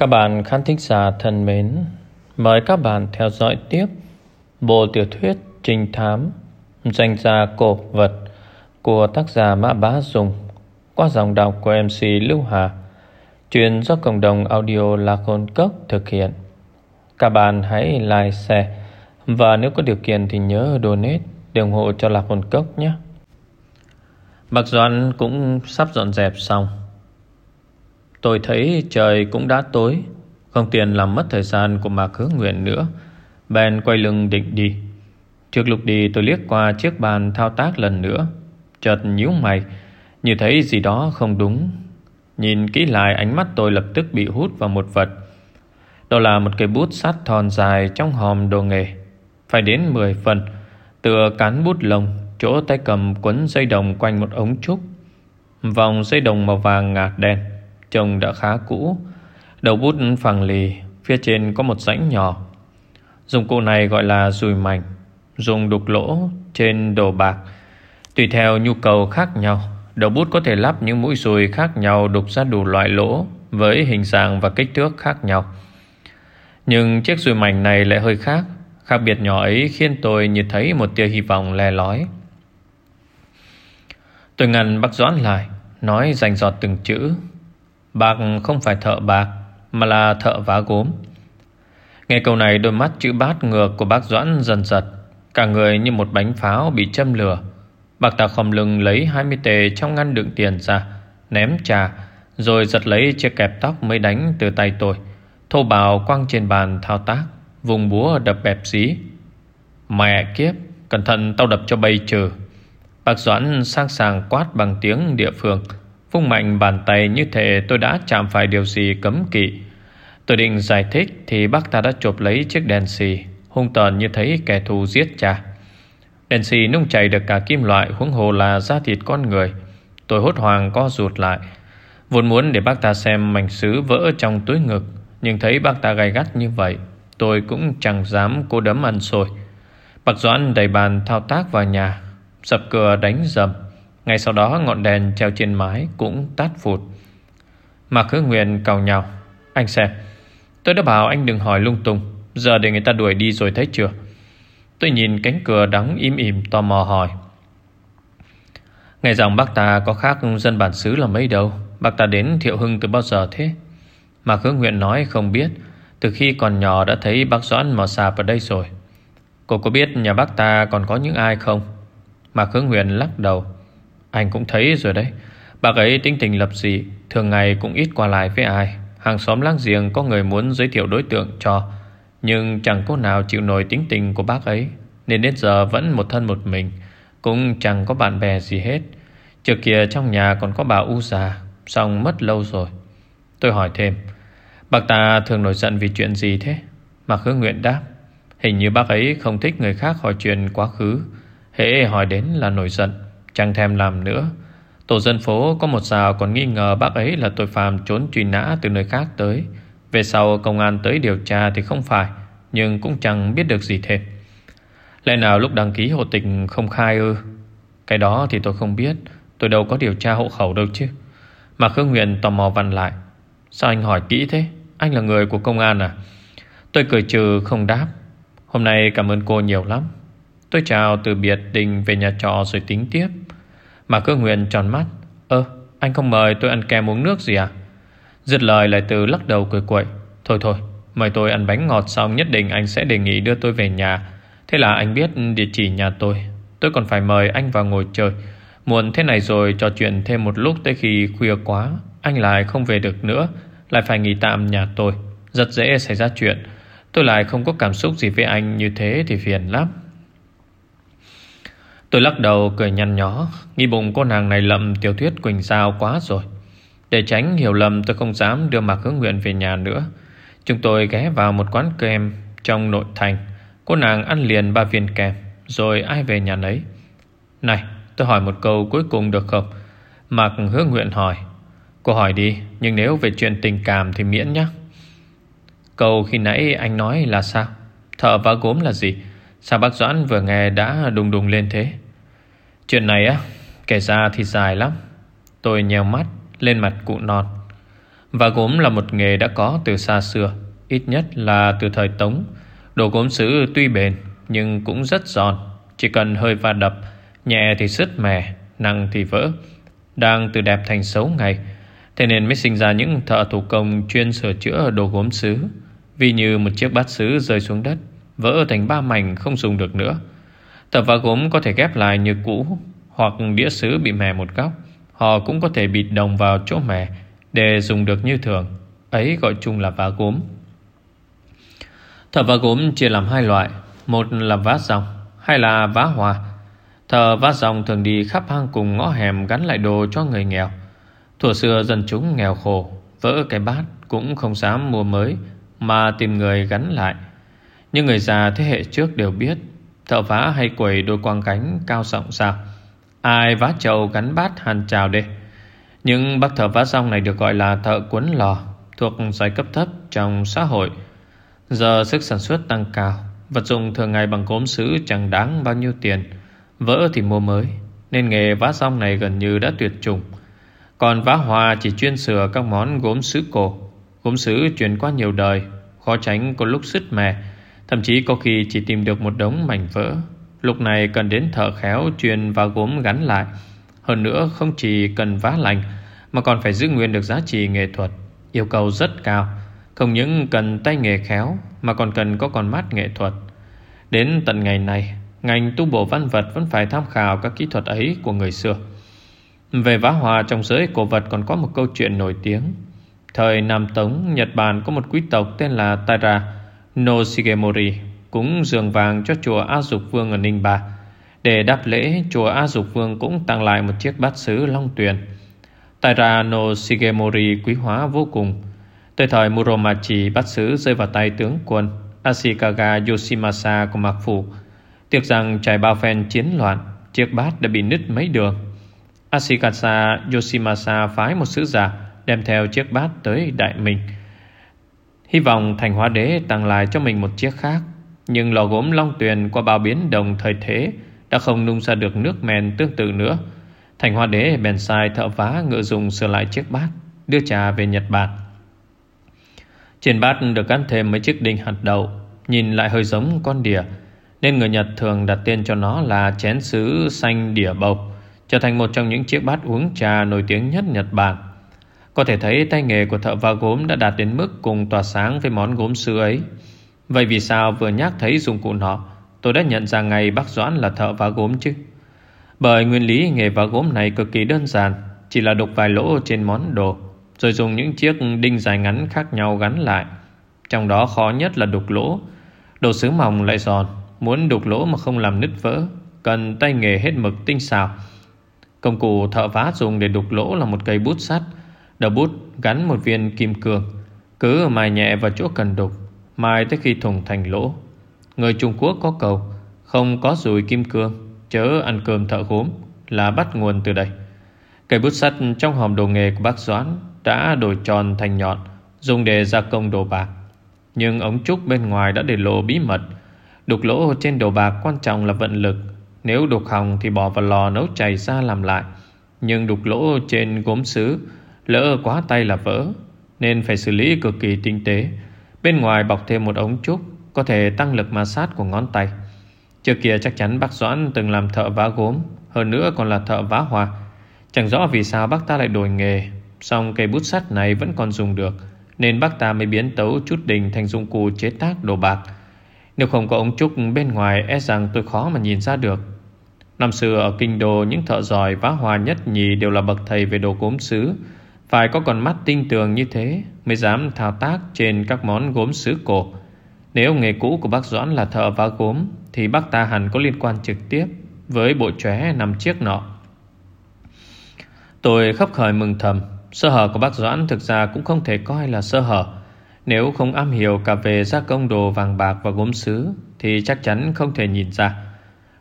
Các bạn khán thính giả thân mến, mời các bạn theo dõi tiếp bộ tiểu thuyết trinh thám danh gia cổ vật của tác giả Mã Bá Dùng qua dòng đọc của MC Lưu Hà, truyền do cộng đồng audio Lạc Hồn Cốc thực hiện. Các bạn hãy like, share và nếu có điều kiện thì nhớ donate để ủng hộ cho Lạc Hồn Cốc nhé. Bạc Doan cũng sắp dọn dẹp xong Tôi thấy trời cũng đã tối. Không tiền làm mất thời gian của Mạc Hứa Nguyện nữa. Ben quay lưng định đi. Trước lúc đi, tôi liếc qua chiếc bàn thao tác lần nữa. Chợt nhíu mày, Như thấy gì đó không đúng. Nhìn kỹ lại, ánh mắt tôi lập tức bị hút vào một vật. Đó là một cây bút sắt thon dài trong hòm đồ nghề. Phải đến 10 phần, Tựa cán bút lông, Chỗ tay cầm quấn dây đồng quanh một ống trúc. Vòng dây đồng màu vàng ngạt đen. Trông đã khá cũ. Đầu bút phẳng lì, Phía trên có một rãnh nhỏ. Dụng cụ này gọi là dùi mảnh, Dùng đục lỗ trên đồ bạc, Tùy theo nhu cầu khác nhau. Đầu bút có thể lắp những mũi dùi khác nhau Đục ra đủ loại lỗ Với hình dạng và kích thước khác nhau. Nhưng chiếc dùi mảnh này lại hơi khác Khác biệt nhỏ ấy khiến tôi như thấy một tia hy vọng le lói. Tôi ngăn bác Doãn lại, Nói dành giọt từng chữ. Bạc không phải thợ bạc, Mà là thợ vá gốm. Nghe câu này, đôi mắt chữ bát ngược của bác Doãn dần giật. Cả người như một bánh pháo bị châm lửa. Bạc ta khom lưng lấy 20 tề trong ngăn đựng tiền ra, Ném trà, Rồi giật lấy chiếc kẹp tóc mới đánh từ tay tôi. Thô bào quăng trên bàn thao tác, Vùng búa đập bẹp dí Mẹ kiếp, Cẩn thận tao đập cho bay trừ. Bác Doãn sang sàng quát bằng tiếng địa phương. Phung mạnh bàn tay như thể tôi đã chạm phải điều gì cấm kỵ. Tôi định giải thích Thì bác ta đã chộp lấy chiếc đèn xì. Hung tợn như thấy kẻ thù giết cha. Đèn xì nung chảy được cả kim loại, Huống hồ là da thịt con người. Tôi hốt hoảng co rụt lại. Vốn muốn để bác ta xem mảnh sứ vỡ trong túi ngực, Nhưng thấy bác ta gay gắt như vậy, Tôi cũng chẳng dám cố đấm ăn xôi. Bác Doãn đẩy bàn thao tác vào nhà, Sập cửa đánh dầm. Ngay sau đó, ngọn đèn treo trên mái Cũng tắt phụt Mạc Hứa Nguyện cầu nhau. Anh xem, Tôi đã bảo anh đừng hỏi lung tung. Giờ để người ta đuổi đi rồi thấy chưa? Tôi nhìn cánh cửa đóng im im tò mò hỏi. Ngày rằng bác ta có khác dân bản xứ là mấy đâu? Bác ta đến Thiệu Hưng từ bao giờ thế? Mạc Hứa Nguyện nói không biết. Từ khi còn nhỏ đã thấy bác Doãn mò sạp ở đây rồi. Cô có biết nhà bác ta còn có những ai không? Mạc Hứa Nguyện lắc đầu. Anh cũng thấy rồi đấy. Bác ấy tính tình lập dị, Thường ngày cũng ít qua lại với ai. Hàng xóm láng giềng có người muốn giới thiệu đối tượng cho, Nhưng chẳng có nào chịu nổi tính tình của bác ấy, Nên đến giờ vẫn một thân một mình, Cũng chẳng có bạn bè gì hết. Trước kia trong nhà còn có bà U già, Xong mất lâu rồi. Tôi hỏi thêm, Bác ta thường nổi giận vì chuyện gì thế? Mạc Hứa Nguyện đáp, Hình như bác ấy không thích người khác hỏi chuyện quá khứ, Hễ hỏi đến là nổi giận. Chẳng thèm làm nữa. Tổ dân phố có một rào còn nghi ngờ bác ấy là tội phạm trốn truy nã từ nơi khác tới. Về sau công an tới điều tra thì không phải, Nhưng cũng chẳng biết được gì thêm. Lẽ nào lúc đăng ký hộ tịch không khai ư? Cái đó thì tôi không biết. Tôi đâu có điều tra hộ khẩu đâu chứ. Mà Khương Huyền tò mò vặn lại. Sao anh hỏi kỹ thế? Anh là người của công an à? Tôi cười trừ không đáp. Hôm nay cảm ơn cô nhiều lắm. Tôi chào từ biệt đình về nhà trọ rồi tính tiếp. Mà cơ Nguyện tròn mắt. Ơ, anh không mời tôi ăn kem uống nước gì à Dứt lời lại từ lắc đầu cười quậy. Thôi thôi, Mời tôi ăn bánh ngọt xong nhất định anh sẽ đề nghị đưa tôi về nhà. Thế là anh biết địa chỉ nhà tôi. Tôi còn phải mời anh vào ngồi chơi. Muộn thế này rồi trò chuyện thêm một lúc tới khi khuya quá, Anh lại không về được nữa. Lại phải nghỉ tạm nhà tôi. Rất dễ xảy ra chuyện. Tôi lại không có cảm xúc gì với anh như thế thì phiền lắm. Tôi lắc đầu cười nhăn nhó, Nghi bụng cô nàng này lầm tiểu thuyết Quỳnh Giao quá rồi. Để tránh hiểu lầm, tôi không dám đưa Mạc Hướng Nguyện về nhà nữa. Chúng tôi ghé vào một quán kem Trong nội thành. Cô nàng ăn liền ba viên kem, Rồi ai về nhà nấy. Này, tôi hỏi một câu cuối cùng được không? Mạc Hướng Nguyện hỏi. Cô hỏi đi, Nhưng nếu về chuyện tình cảm thì miễn nhé Câu khi nãy anh nói là sao? Thợ vá gốm là gì? Sao bác Doãn vừa nghe đã đùng đùng lên thế? Chuyện này á Kể ra thì dài lắm. Tôi nheo mắt lên mặt cụ nọt. Và gốm là một nghề đã có từ xa xưa, Ít nhất là từ thời Tống. Đồ gốm sứ tuy bền, Nhưng cũng rất giòn. Chỉ cần hơi va đập, Nhẹ thì sứt mẻ, Nặng thì vỡ. Đang từ đẹp thành xấu ngày, Thế nên mới sinh ra những thợ thủ công Chuyên sửa chữa đồ gốm sứ Vì như một chiếc bát sứ rơi xuống đất. Vỡ thành ba mảnh không dùng được nữa. Tập vá gốm có thể ghép lại như cũ Hoặc đĩa sứ bị mè một góc. Họ cũng có thể bịt đồng vào chỗ mè Để dùng được như thường. Ấy gọi chung là vá gốm. Thợ vá gốm chia làm hai loại. Một là vá dòng Hai là vá hòa Thợ vá dòng thường đi khắp hang cùng ngõ hẻm Gắn lại đồ cho người nghèo. Thuở xưa dân chúng nghèo khổ, Vỡ cái bát cũng không dám mua mới Mà tìm người gắn lại. Nhưng người già thế hệ trước đều biết, Thợ vá hay quẩy đôi quang cánh cao rộng sao Ai vá trầu gắn bát hàn trào đây Nhưng bác thợ vá rong này được gọi là thợ cuốn lò, Thuộc giai cấp thấp trong xã hội. Giờ sức sản xuất tăng cao, Vật dụng thường ngày bằng gốm sứ chẳng đáng bao nhiêu tiền. Vỡ thì mua mới, Nên nghề vá rong này gần như đã tuyệt chủng. Còn vá hòa chỉ chuyên sửa các món gốm sứ cổ. Gốm sứ truyền qua nhiều đời, Khó tránh có lúc sứt mẻ. Thậm chí có khi chỉ tìm được một đống mảnh vỡ. Lúc này cần đến thợ khéo Truyền và gốm gắn lại. Hơn nữa, không chỉ cần vá lành, Mà còn phải giữ nguyên được giá trị nghệ thuật, Yêu cầu rất cao. Không những cần tay nghề khéo, Mà còn cần có con mắt nghệ thuật. Đến tận ngày này, Ngành tu bổ văn vật vẫn phải tham khảo Các kỹ thuật ấy của người xưa. Về vá hòa trong giới cổ vật Còn có một câu chuyện nổi tiếng. Thời Nam Tống, Nhật Bản có một quý tộc tên là Taira No Shigemori cũng dường vàng cho chùa A Dục Vương ở Ninh Ba. Để đáp lễ, chùa A Dục Vương cũng tặng lại một chiếc bát sứ long tuyền. Taira no Shigemori quý hóa vô cùng. Tới thời Muromachi bát sứ rơi vào tay tướng quân Ashikaga Yoshimasa của Mạc Phủ. Tiếc rằng trải bao phen chiến loạn, chiếc bát đã bị nứt mấy đường. Ashikaga Yoshimasa phái một sứ giả đem theo chiếc bát tới Đại Minh. Hy vọng thành hóa đế tặng lại cho mình một chiếc khác. Nhưng lò gốm long tuyền qua bao biến đồng thời thế Đã không nung ra được nước men tương tự nữa. Thành hóa đế bèn sai thợ vá ngựa dùng sửa lại chiếc bát, Đưa trà về Nhật Bản. Trên bát được gắn thêm mấy chiếc đinh hạt đậu, Nhìn lại hơi giống con đỉa Nên người Nhật thường đặt tên cho nó là chén sứ xanh đỉa bầu Trở thành một trong những chiếc bát uống trà nổi tiếng nhất Nhật Bản có thể thấy tay nghề của thợ va gốm đã đạt đến mức cùng tỏa sáng với món gốm sứ ấy. Vậy vì sao vừa nhắc thấy dụng cụ nọ, tôi đã nhận ra ngay bác Doãn là thợ vá gốm chứ? Bởi nguyên lý nghề vá gốm này cực kỳ đơn giản, chỉ là đục vài lỗ trên món đồ, rồi dùng những chiếc đinh dài ngắn khác nhau gắn lại. Trong đó khó nhất là đục lỗ. Đồ sứ mỏng lại giòn, muốn đục lỗ mà không làm nứt vỡ, cần tay nghề hết mực tinh xảo. Công cụ thợ vá dùng để đục lỗ là một cây bút sắt, Đầu bút gắn một viên kim cương, Cứ mài nhẹ vào chỗ cần đục, Mài tới khi thùng thành lỗ. Người Trung Quốc có cầu, Không có rùi kim cương, Chớ ăn cơm thợ gốm Là bắt nguồn từ đây. Cây bút sắt trong hòm đồ nghề của bác Doãn Đã đổi tròn thành nhọn, Dùng để gia công đồ bạc. Nhưng ống trúc bên ngoài đã để lộ bí mật. Đục lỗ trên đồ bạc quan trọng là vận lực. Nếu đục hỏng thì bỏ vào lò nấu chảy ra làm lại. Nhưng đục lỗ trên gốm sứ Lỡ quá tay là vỡ, Nên phải xử lý cực kỳ tinh tế. Bên ngoài bọc thêm một ống trúc, Có thể tăng lực ma sát của ngón tay. Trước kia chắc chắn bác Doãn từng làm thợ vá gốm, Hơn nữa còn là thợ vá hoa. Chẳng rõ vì sao bác ta lại đổi nghề Xong cây bút sắt này vẫn còn dùng được, Nên bác ta mới biến tấu chút đình Thành dụng cụ chế tác đồ bạc. Nếu không có ống trúc bên ngoài E rằng tôi khó mà nhìn ra được. Năm xưa ở kinh đô, Những thợ giỏi vá hoa nhất nhì Đều là bậc thầy về đồ gốm xứ phải có con mắt tinh tường như thế Mới dám thao tác trên các món gốm sứ cổ. Nếu nghề cũ của bác Doãn là thợ vá gốm, Thì bác ta hẳn có liên quan trực tiếp Với bộ chóe nằm chiếc nọ. Tôi khắp khởi mừng thầm, Sơ hở của bác Doãn thực ra cũng không thể coi là sơ hở. Nếu không am hiểu cả về gia công đồ vàng bạc và gốm sứ Thì chắc chắn không thể nhìn ra.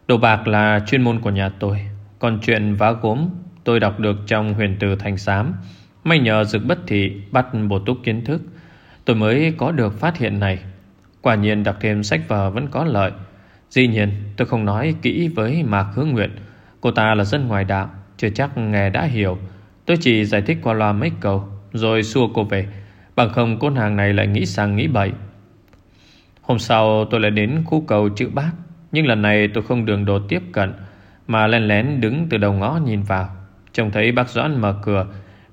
Đồ bạc là chuyên môn của nhà tôi. Còn chuyện vá gốm, tôi đọc được trong huyền từ thành xám. May nhờ dực bất thị bắt bổ túc kiến thức, Tôi mới có được phát hiện này. Quả nhiên đọc thêm sách vở vẫn có lợi. Dĩ nhiên, tôi không nói kỹ với Mạc Hướng Nguyện Cô ta là dân ngoài đạo, Chưa chắc nghe đã hiểu. Tôi chỉ giải thích qua loa mấy câu, Rồi xua cô về. Bằng không cô nàng này lại nghĩ sang nghĩ bậy. Hôm sau, tôi lại đến khu cầu chữ bát. Nhưng lần này tôi không đường đột tiếp cận, Mà len lén đứng từ đầu ngõ nhìn vào. Trông thấy bác Doãn mở cửa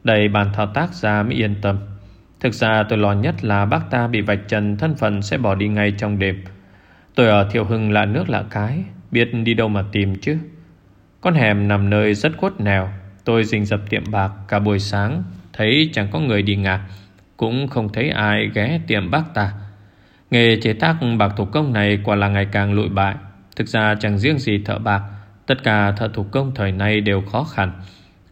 đây bàn thao tác ra mới yên tâm. Thực ra tôi lo nhất là bác ta bị vạch trần, thân phận sẽ bỏ đi ngay trong đêm. Tôi ở Thiệu Hưng lạ nước lạ cái, Biết đi đâu mà tìm chứ. Con hẻm nằm nơi rất khuất nèo Tôi rình dập tiệm bạc cả buổi sáng, Thấy chẳng có người đi ngạc Cũng không thấy ai ghé tiệm bác ta. Nghề chế tác bạc thủ công này quả là ngày càng lụi bại. Thực ra chẳng riêng gì thợ bạc, Tất cả thợ thủ công thời nay đều khó khăn.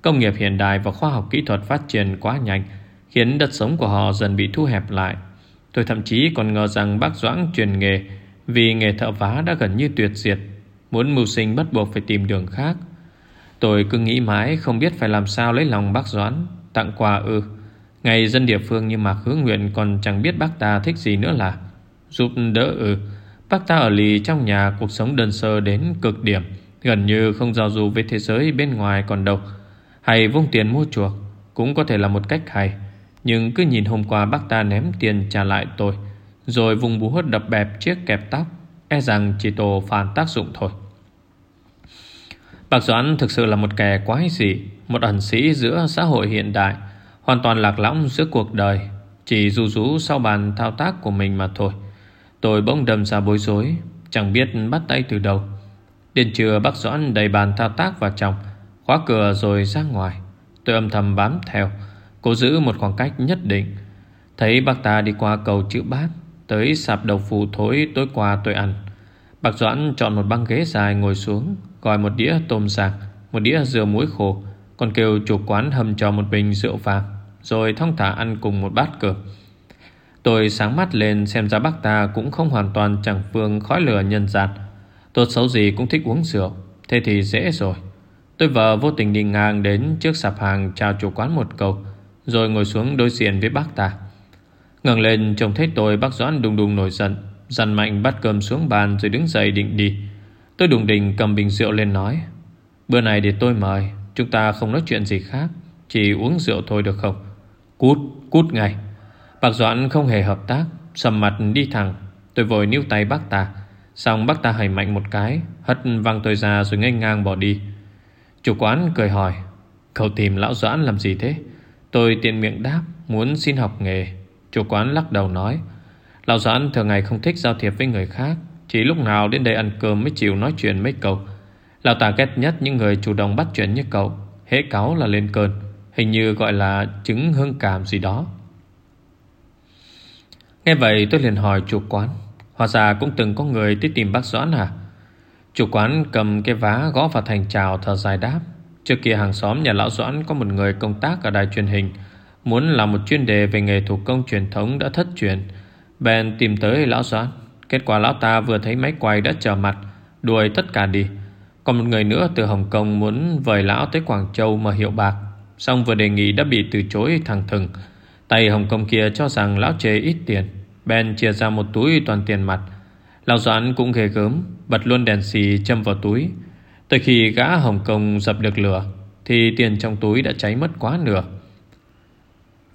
Công nghiệp hiện đại và khoa học kỹ thuật phát triển quá nhanh, Khiến đất sống của họ dần bị thu hẹp lại. Tôi thậm chí còn ngờ rằng bác Doãn truyền nghề Vì nghề thợ vá đã gần như tuyệt diệt, Muốn mưu sinh bắt buộc phải tìm đường khác. Tôi cứ nghĩ mãi không biết phải làm sao lấy lòng bác Doãn, Tặng quà ư Ngày dân địa phương như Mạc Hứa Nguyện Còn chẳng biết bác ta thích gì nữa là Giúp đỡ ư Bác ta ở lì trong nhà, cuộc sống đơn sơ đến cực điểm, Gần như không giao du với thế giới bên ngoài còn đâu. Hay vung tiền mua chuộc Cũng có thể là một cách hay. Nhưng cứ nhìn hôm qua bác ta ném tiền trả lại tôi, Rồi vùng búa đập bẹp chiếc kẹp tóc E rằng chỉ tổ phản tác dụng thôi. Bác Doãn thực sự là một kẻ quái dị, Một ẩn sĩ giữa xã hội hiện đại, Hoàn toàn lạc lõng giữa cuộc đời, Chỉ ru rú sau bàn thao tác của mình mà thôi. Tôi bỗng đâm ra bối rối, Chẳng biết bắt tay từ đâu. Đến trưa bác Doãn đầy bàn thao tác vào trong Khóa cửa rồi ra ngoài. Tôi âm thầm bám theo. Cố giữ một khoảng cách nhất định. Thấy bác ta đi qua cầu chữ bát, Tới sạp đầu phù thối tối qua tôi ăn. Bác Doãn chọn một băng ghế dài ngồi xuống, Gọi một đĩa tôm sạc, Một đĩa dưa muối khô, Còn kêu chủ quán hầm cho một bình rượu vàng, Rồi thong thả ăn cùng một bát cơm. Tôi sáng mắt lên xem ra bác ta cũng không hoàn toàn chẳng phương khói lửa nhân gian. Tốt xấu gì cũng thích uống rượu, Thế thì dễ rồi. Tôi vợ vô tình đi ngang đến trước sạp hàng chào chủ quán một câu Rồi ngồi xuống đối diện với bác ta. Ngẩng lên trông thấy tôi bác Doãn đùng đùng nổi giận Dằn mạnh bắt cơm xuống bàn rồi đứng dậy định đi. Tôi đùng đình cầm bình rượu lên nói Bữa này để tôi mời Chúng ta không nói chuyện gì khác Chỉ uống rượu thôi được không? Cút, cút ngay. Bác Doãn không hề hợp tác Sầm mặt đi thẳng. Tôi vội níu tay bác ta. Xong bác ta hầy mạnh một cái Hất văng tôi ra rồi ngay ngang bỏ đi. Chủ quán cười hỏi, Cậu tìm lão Doãn làm gì thế? Tôi tiện miệng đáp, Muốn xin học nghề. Chủ quán lắc đầu nói, Lão Doãn thường ngày không thích giao thiệp với người khác, Chỉ lúc nào đến đây ăn cơm mới chịu nói chuyện mấy cậu. Lão ta ghét nhất những người chủ động bắt chuyện như cậu, Hễ cáo là lên cơn, Hình như gọi là chứng hương cảm gì đó. Nghe vậy tôi liền hỏi chủ quán, Hóa ra cũng từng có người tới tìm bác Doãn à? Chủ quán cầm cái vá gõ vào thành trào thở dài đáp. Trước kia hàng xóm nhà lão Doãn có một người công tác ở đài truyền hình, Muốn làm một chuyên đề về nghề thủ công truyền thống đã thất truyền. Bèn tìm tới lão Doãn. Kết quả lão ta vừa thấy máy quay đã trở mặt, Đuổi tất cả đi. Còn một người nữa từ Hồng Kông muốn vời lão tới Quảng Châu mà hiệu bạc. Xong vừa đề nghị đã bị từ chối thẳng thừng. Tay Hồng Kông kia cho rằng lão chê ít tiền. Bèn chia ra một túi toàn tiền mặt. Lão Doãn cũng ghê gớm. Bật luôn đèn xì châm vào túi. Tới khi gã Hồng Kông dập được lửa, Thì tiền trong túi đã cháy mất quá nửa.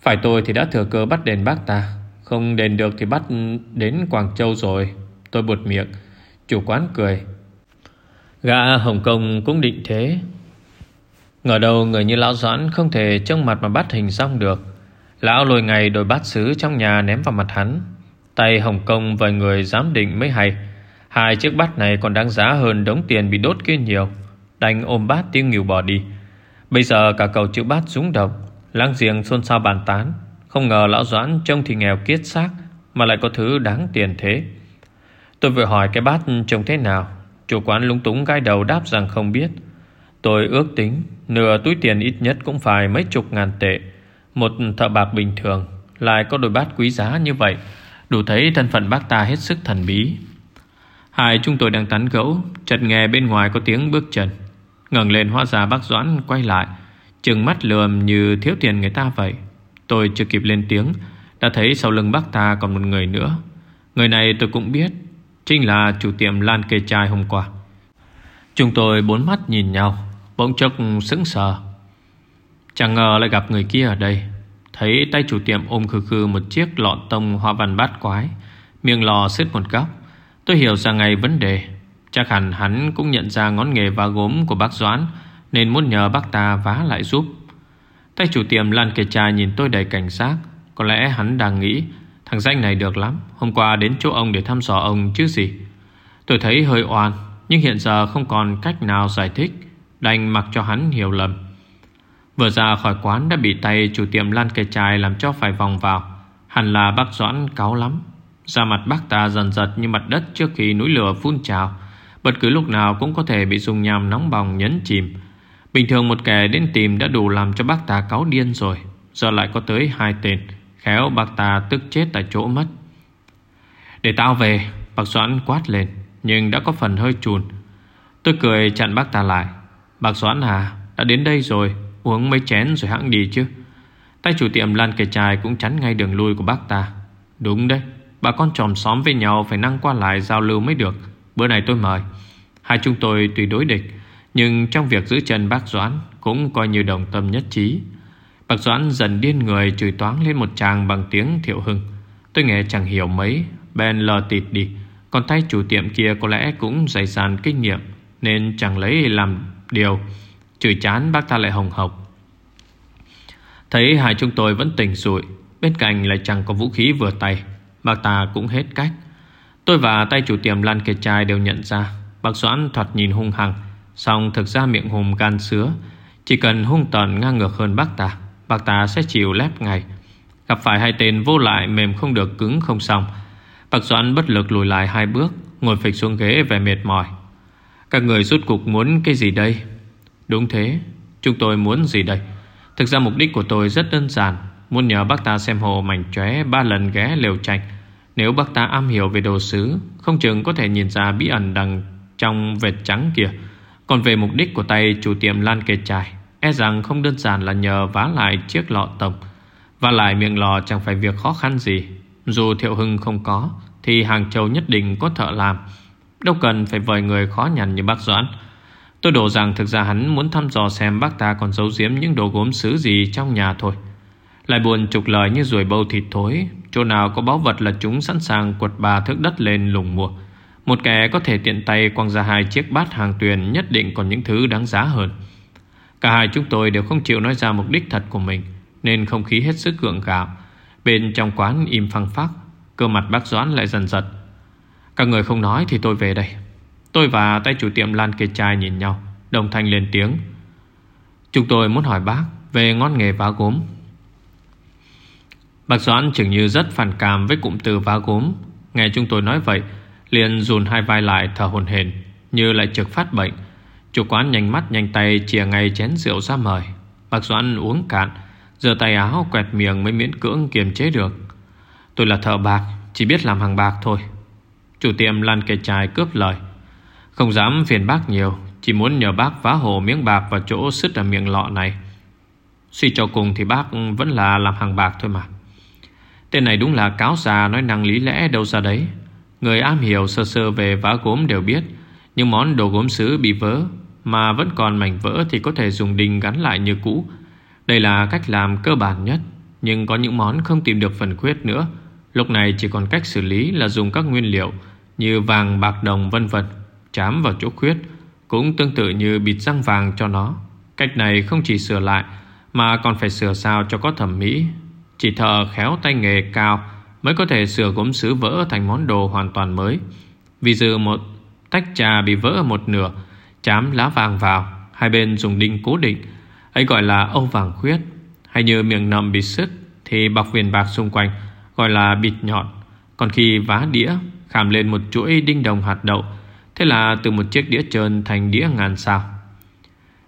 Phải tôi thì đã thừa cơ bắt đền bác ta. Không đền được thì bắt đến Quảng Châu rồi. Tôi buột miệng, Chủ quán cười. Gã Hồng Kông cũng định thế. Ngờ đâu người như Lão Doãn Không thể trông mặt mà bắt hình xong được. Lão lôi ngày đôi bát sứ trong nhà ném vào mặt hắn. Tay Hồng Kông vài người giám định mới hay. Hai chiếc bát này còn đáng giá hơn đống tiền bị đốt kia nhiều. Đành ôm bát tiêu nghỉu bỏ đi. Bây giờ cả cầu chữ bát rúng động, Láng giềng xôn xao bàn tán. Không ngờ lão Doãn trông thì nghèo kiết xác, Mà lại có thứ đáng tiền thế. Tôi vừa hỏi cái bát trông thế nào. Chủ quán lúng túng gai đầu đáp rằng không biết. Tôi ước tính Nửa túi tiền ít nhất cũng phải mấy chục ngàn tệ. Một thợ bạc bình thường, Lại có đôi bát quý giá như vậy. Đủ thấy thân phận bác ta hết sức thần bí. Hai chúng tôi đang tán gẫu, Chợt nghe bên ngoài có tiếng bước chân. Ngẩng lên hóa ra bác Doãn quay lại, Trừng mắt lườm như thiếu tiền người ta vậy. Tôi chưa kịp lên tiếng, Đã thấy sau lưng bác ta còn một người nữa. Người này tôi cũng biết, Chính là chủ tiệm Lan Kê Trai hôm qua. Chúng tôi bốn mắt nhìn nhau, Bỗng chốc sững sờ. Chẳng ngờ lại gặp người kia ở đây. Thấy tay chủ tiệm ôm khư khư một chiếc lọ tông hoa văn bát quái, Miệng lò xếp một góc. Tôi hiểu ra ngay vấn đề. Chắc hẳn hắn cũng nhận ra ngón nghề vá gốm của bác Doãn, Nên muốn nhờ bác ta vá lại giúp. Tay chủ tiệm Lan Kề Trai nhìn tôi đầy cảnh giác. Có lẽ hắn đang nghĩ, Thằng danh này được lắm, Hôm qua đến chỗ ông để thăm dò ông chứ gì. Tôi thấy hơi oan, Nhưng hiện giờ không còn cách nào giải thích. Đành mặc cho hắn hiểu lầm. Vừa ra khỏi quán đã bị tay chủ tiệm Lan Kề Trai làm cho phải vòng vào. Hẳn là bác Doãn cáu lắm. Da mặt bác ta dần giật như mặt đất trước khi núi lửa phun trào. Bất cứ lúc nào cũng có thể bị dùng nhàm nóng bỏng nhấn chìm. Bình thường một kẻ đến tìm đã đủ làm cho bác ta cáu điên rồi. Giờ lại có tới hai tên, Khéo bác ta tức chết tại chỗ mất. Để tao về, Bác Doãn quát lên, Nhưng đã có phần hơi chùn. Tôi cười chặn bác ta lại. Bác Doãn à Đã đến đây rồi, Uống mấy chén rồi hãng đi chứ. Tay chủ tiệm Lan Kề Trai cũng chắn ngay đường lui của bác ta. Đúng đấy. Bà con tròm xóm với nhau phải năng qua lại giao lưu mới được. Bữa này tôi mời. Hai chúng tôi tùy đối địch, Nhưng trong việc giữ chân bác Doãn Cũng coi như đồng tâm nhất trí. Bác Doãn dần điên người chửi toán lên một chàng bằng tiếng thiệu hưng. Tôi nghe chẳng hiểu mấy Ben lờ tịt đi. Còn tay chủ tiệm kia có lẽ cũng dày dàn kinh nghiệm, Nên chẳng lấy làm điều, Chửi chán bác ta lại hồng hộc. Thấy hai chúng tôi vẫn tỉnh rụi Bên cạnh lại chẳng có vũ khí vừa tay. Bác ta cũng hết cách. Tôi và tay chủ tiệm Lan Kiệt Trai đều nhận ra. Bác Doãn thoạt nhìn hung hăng Xong thực ra miệng hùm gan sứa. Chỉ cần hung tợn ngang ngược hơn bác ta Bác ta sẽ chịu lép ngay. Gặp phải hai tên vô lại mềm không được cứng không xong. Bác Doãn bất lực lùi lại hai bước, Ngồi phịch xuống ghế về mệt mỏi. Các người rút cục muốn cái gì đây? Đúng thế, Chúng tôi muốn gì đây? Thực ra mục đích của tôi rất đơn giản. Muốn nhờ bác ta xem hồ mảnh chóe Ba lần ghé lều trạch. Nếu bác ta am hiểu về đồ sứ, Không chừng có thể nhìn ra bí ẩn đằng Trong vệt trắng kia. Còn về mục đích của tay chủ tiệm Lan Kề trải E rằng không đơn giản là nhờ vá lại chiếc lọ tổng Và lại miệng lò chẳng phải việc khó khăn gì. Dù Thiệu Hưng không có, Thì Hàng Châu nhất định có thợ làm. Đâu cần phải vời người khó nhằn như bác Doãn. Tôi đổ rằng thực ra hắn muốn thăm dò xem bác ta còn giấu giếm những đồ gốm sứ gì trong nhà thôi lại buồn trục lời như ruồi bâu thịt thối. Chỗ nào có báu vật là chúng sẵn sàng quật bà thước đất lên lùng mua Một kẻ có thể tiện tay quăng ra hai chiếc bát hàng tuyền Nhất định còn những thứ đáng giá hơn. Cả hai chúng tôi đều không chịu nói ra mục đích thật của mình, Nên không khí hết sức gượng gạo. Bên trong quán im phăng phắc, Cơ mặt bác Doãn lại dần giật. Các người không nói thì tôi về đây. Tôi và tay chủ tiệm Lan Kê Trai nhìn nhau, Đồng thanh lên tiếng. Chúng tôi muốn hỏi bác Về ngón nghề vá gốm. Bác Doãn chừng như rất phản cảm với cụm từ vá gốm. Nghe chúng tôi nói vậy, liền dùn hai vai lại thở hồn hển, Như lại trực phát bệnh. Chủ quán nhanh mắt nhanh tay chìa ngay chén rượu ra mời. Bác Doãn uống cạn Giờ tay áo quẹt miệng mới miễn cưỡng kiềm chế được. Tôi là thợ bạc, Chỉ biết làm hàng bạc thôi. Chủ tiệm lăn kề chài cướp lời. Không dám phiền bác nhiều, Chỉ muốn nhờ bác vá hồ miếng bạc vào chỗ sứt ở miệng lọ này. Suy cho cùng thì bác vẫn là làm hàng bạc thôi mà. Tên này đúng là cáo già nói năng lý lẽ đâu ra đấy. Người am hiểu sơ sơ về vá gốm đều biết Những món đồ gốm sứ bị vỡ Mà vẫn còn mảnh vỡ thì có thể dùng đinh gắn lại như cũ. Đây là cách làm cơ bản nhất Nhưng có những món không tìm được phần khuyết nữa. Lúc này chỉ còn cách xử lý là dùng các nguyên liệu Như vàng, bạc, đồng vân vân Chám vào chỗ khuyết Cũng tương tự như bịt răng vàng cho nó. Cách này không chỉ sửa lại Mà còn phải sửa sao cho có thẩm mỹ chỉ thợ khéo tay nghề cao Mới có thể sửa gốm sứ vỡ thành món đồ hoàn toàn mới. Vì dự một tách trà bị vỡ một nửa, Chám lá vàng vào, Hai bên dùng đinh cố định. Ấy gọi là âu vàng khuyết. Hay như miệng nầm bị sứt Thì bọc viền bạc xung quanh Gọi là bịt nhọn. Còn khi vá đĩa, Khảm lên một chuỗi đinh đồng hạt đậu, Thế là từ một chiếc đĩa trơn thành đĩa ngàn sao.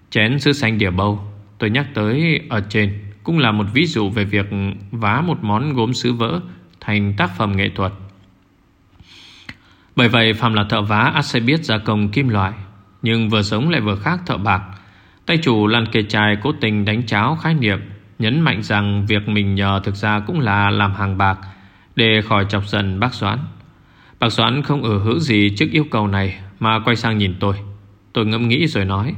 Chén sứ xanh đĩa bầu, Tôi nhắc tới ở trên cũng là một ví dụ về việc vá một món gốm sứ vỡ thành tác phẩm nghệ thuật. Bởi vậy Phạm là thợ vá ắt sẽ biết gia công kim loại, nhưng vừa giống lại vừa khác thợ bạc. Tay chủ lăn kề chài cố tình đánh cháo khái niệm, nhấn mạnh rằng việc mình nhờ thực ra cũng là làm hàng bạc để khỏi chọc dần bác Doãn. Bác Doãn không ở hữu gì trước yêu cầu này mà quay sang nhìn tôi. Tôi ngẫm nghĩ rồi nói,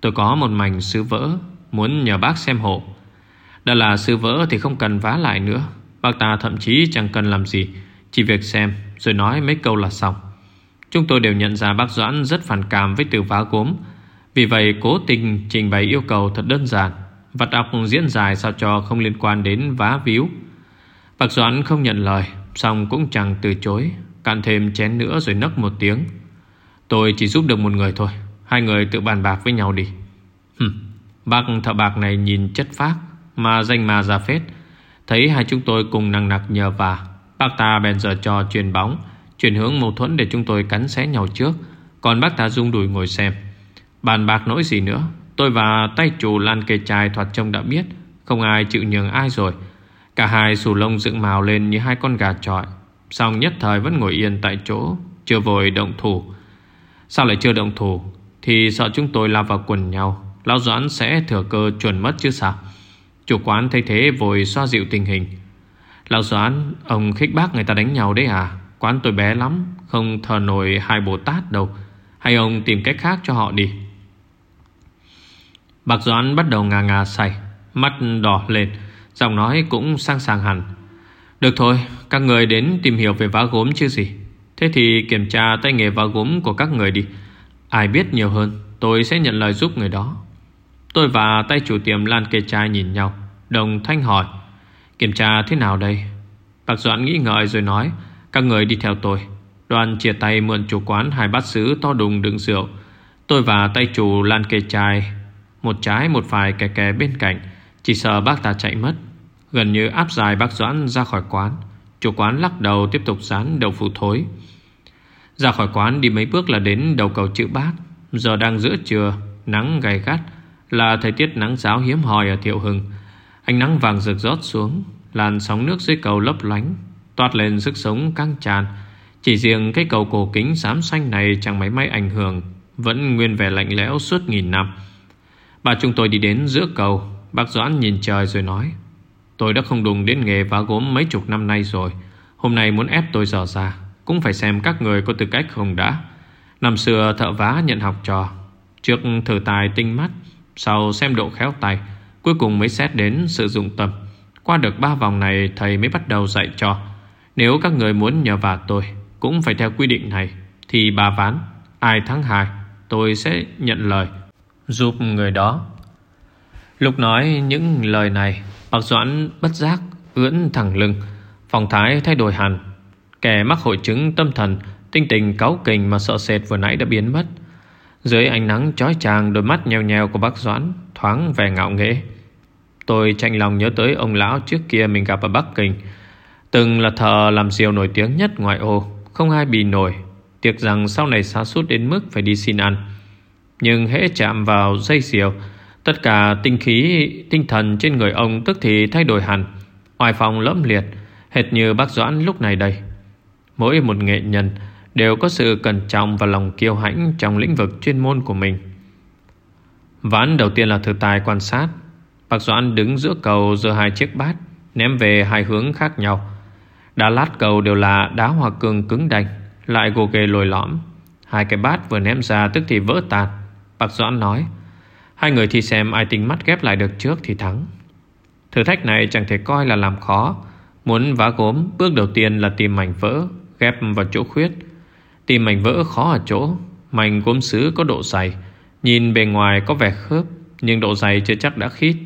tôi có một mảnh sứ vỡ, muốn nhờ bác xem hộ. Đã là sư vỡ thì không cần vá lại nữa. Bác ta thậm chí chẳng cần làm gì Chỉ việc xem rồi nói mấy câu là xong. Chúng tôi đều nhận ra bác Doãn rất phản cảm với từ vá gốm. Vì vậy cố tình trình bày yêu cầu thật đơn giản. Vặt ọc diễn dài sao cho không liên quan đến vá víu. Bác Doãn không nhận lời Xong cũng chẳng từ chối. Cạn thêm chén nữa rồi nấc một tiếng. Tôi chỉ giúp được một người thôi Hai người tự bàn bạc với nhau đi. Hừm, Bác thợ bạc này nhìn chất phác. Mà danh mà ra phết. Thấy hai chúng tôi cùng năng nặc nhờ và Bác ta bèn giờ cho truyền bóng Chuyển hướng mâu thuẫn để chúng tôi cắn xé nhau trước. Còn bác ta rung đùi ngồi xem. Bàn bạc nỗi gì nữa, Tôi và tay chủ lan kề chai thoạt trông đã biết, Không ai chịu nhường ai rồi. Cả hai sù lông dựng màu lên như hai con gà trọi. Xong nhất thời vẫn ngồi yên tại chỗ, Chưa vội động thủ. Sao lại chưa động thủ? Thì sợ chúng tôi lao vào quần nhau. Lão Doãn sẽ thừa cơ chuẩn mất chứ sao? Chủ quán thấy thế vội xoa dịu tình hình. Lão Doãn, Ông khích bác người ta đánh nhau đấy à? Quán tôi bé lắm, Không thờ nổi hai Bồ Tát đâu. Hay ông tìm cách khác cho họ đi. Bạc Doãn bắt đầu ngà ngà say, Mắt đỏ lên, Giọng nói cũng sang sàng hẳn. Được thôi, Các người đến tìm hiểu về vá gốm chứ gì. Thế thì kiểm tra tay nghề vá gốm của các người đi. Ai biết nhiều hơn, Tôi sẽ nhận lời giúp người đó. Tôi và tay chủ tiệm Lan Kê Trai nhìn nhau. Đồng thanh hỏi, Kiểm tra thế nào đây? Bạc Doãn nghĩ ngợi rồi nói, Các người đi theo tôi. Đoàn chia tay mượn chủ quán hai bát sứ to đùng đựng rượu. Tôi và tay chủ Lan Kê Trai Một trái một phải kè kè bên cạnh, Chỉ sợ bác ta chạy mất. Gần như áp dài bác Doãn ra khỏi quán. Chủ quán lắc đầu tiếp tục dán đầu phụ thối. Ra khỏi quán đi mấy bước là đến đầu cầu chữ bát. Giờ đang giữa trưa, Nắng gay gắt. Là thời tiết nắng giáo hiếm hoi ở Thiệu Hưng. Ánh nắng vàng rực rót xuống, Làn sóng nước dưới cầu lấp lánh, Toát lên sức sống căng tràn. Chỉ riêng cái cầu cổ kính xám xanh này Chẳng mấy may ảnh hưởng, Vẫn nguyên vẻ lạnh lẽo suốt nghìn năm. Bà chúng tôi đi đến giữa cầu, Bác Doãn nhìn trời rồi nói, Tôi đã không đùng đến nghề vá gốm mấy chục năm nay rồi. Hôm nay muốn ép tôi dò ra, Cũng phải xem các người có tư cách không đã. Năm xưa thợ vá nhận học trò, Trước thử tài tinh mắt sau xem độ khéo tay, Cuối cùng mới xét đến sử dụng tâm. Qua được ba vòng này, thầy mới bắt đầu dạy cho. Nếu các người muốn nhờ vả tôi, Cũng phải theo quy định này, Thì bà ván, Ai thắng hai, Tôi sẽ nhận lời. Giúp người đó. Lúc nói những lời này Bạc Doãn bất giác ưỡn thẳng lưng Phòng thái thay đổi hẳn. Kẻ mắc hội chứng tâm thần, Tinh tình cáu kình mà sợ sệt vừa nãy đã biến mất. Dưới ánh nắng chói chang Đôi mắt nheo nheo của bác Doãn Thoáng vẻ ngạo nghễ. Tôi tranh lòng nhớ tới ông lão trước kia Mình gặp ở Bắc Kinh. Từng là thợ làm diều nổi tiếng nhất ngoại ô. Không ai bì nổi. Tiếc rằng sau này xa suốt đến mức phải đi xin ăn. Nhưng hễ chạm vào dây diều, Tất cả tinh khí Tinh thần trên người ông tức thì thay đổi hẳn. Oai phong lẫm liệt Hệt như bác Doãn lúc này đây. Mỗi một nghệ nhân Đều có sự cẩn trọng và lòng kiêu hãnh Trong lĩnh vực chuyên môn của mình. Ván đầu tiên là thử tài quan sát. Bác Doãn đứng giữa cầu giơ hai chiếc bát, Ném về hai hướng khác nhau. Đá lát cầu đều là đá hoa cương cứng đành, Lại gồ ghề lồi lõm. Hai cái bát vừa ném ra tức thì vỡ tạt. Bác Doãn nói, Hai người thì xem ai tinh mắt ghép lại được trước thì thắng. Thử thách này chẳng thể coi là làm khó. Muốn vá gốm, Bước đầu tiên là tìm mảnh vỡ, Ghép vào chỗ khuyết. Tìm mảnh vỡ khó ở chỗ, Mảnh gốm sứ có độ dày. Nhìn bề ngoài có vẻ khớp, Nhưng độ dày chưa chắc đã khít.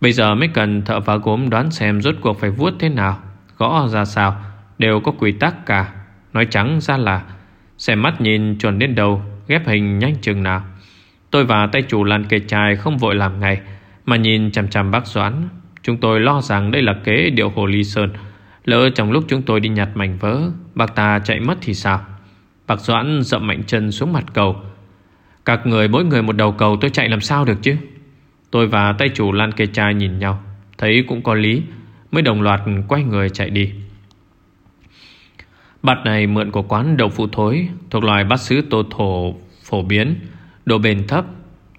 Bây giờ mới cần thợ phá gốm đoán xem Rốt cuộc phải vuốt thế nào, Gõ ra sao, Đều có quy tắc cả. Nói trắng ra là, Xem mắt nhìn chuẩn đến đầu Ghép hình nhanh chừng nào. Tôi và tay chủ lăn kề chài không vội làm ngay, Mà nhìn chằm chằm bác Doãn. Chúng tôi lo rằng đây là kế điệu hồ ly sơn. Lỡ trong lúc chúng tôi đi nhặt mảnh vỡ, Bác ta chạy mất thì sao? Bạc Doãn dậm mạnh chân xuống mặt cầu. Các người, mỗi người một đầu cầu, tôi chạy làm sao được chứ? Tôi và tay chủ Lan Kê Trai nhìn nhau, Thấy cũng có lý, Mới đồng loạt quay người chạy đi. Bát này mượn của quán đậu phụ thối Thuộc loài bát sứ tô thổ phổ biến, Độ bền thấp,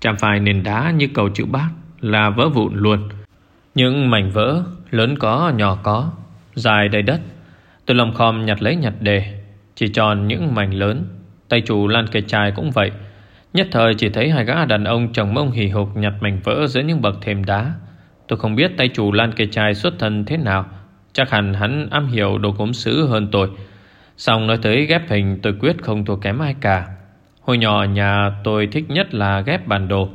Chạm phải nền đá như cầu chữ bát Là vỡ vụn luôn. Những mảnh vỡ lớn có, nhỏ có, Dài đầy đất. Tôi lòng khom nhặt lấy nhặt đề. Chỉ tròn những mảnh lớn. Tay chủ lan kề chai cũng vậy. Nhất thời chỉ thấy hai gã đàn ông chồng mông hì hục nhặt mảnh vỡ giữa những bậc thềm đá. Tôi không biết tay chủ lan kê chai xuất thân thế nào. Chắc hẳn hắn am hiểu đồ gốm sứ hơn tôi. Xong nói tới ghép hình, tôi quyết không thua kém ai cả. Hồi nhỏ nhà tôi thích nhất là ghép bản đồ.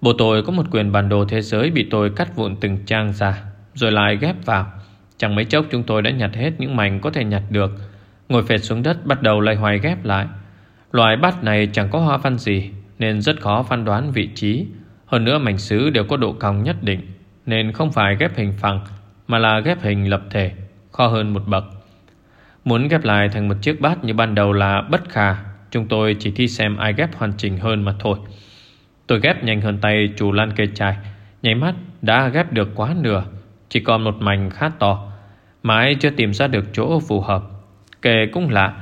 Bộ tôi có một quyền bản đồ thế giới bị tôi cắt vụn từng trang ra. Rồi lại ghép vào. Chẳng mấy chốc chúng tôi đã nhặt hết những mảnh có thể nhặt được. Ngồi phệt xuống đất bắt đầu lại hoài ghép lại. Loại bát này chẳng có hoa văn gì, Nên rất khó phán đoán vị trí. Hơn nữa mảnh sứ đều có độ cong nhất định, Nên không phải ghép hình phẳng, Mà là ghép hình lập thể, Khó hơn một bậc. Muốn ghép lại thành một chiếc bát như ban đầu là bất khả, Chúng tôi chỉ thi xem ai ghép hoàn chỉnh hơn mà thôi. Tôi ghép nhanh hơn tay chủ lan cây chai, Nháy mắt đã ghép được quá nửa, Chỉ còn một mảnh khá to, Mãi chưa tìm ra được chỗ phù hợp. Kể cũng lạ.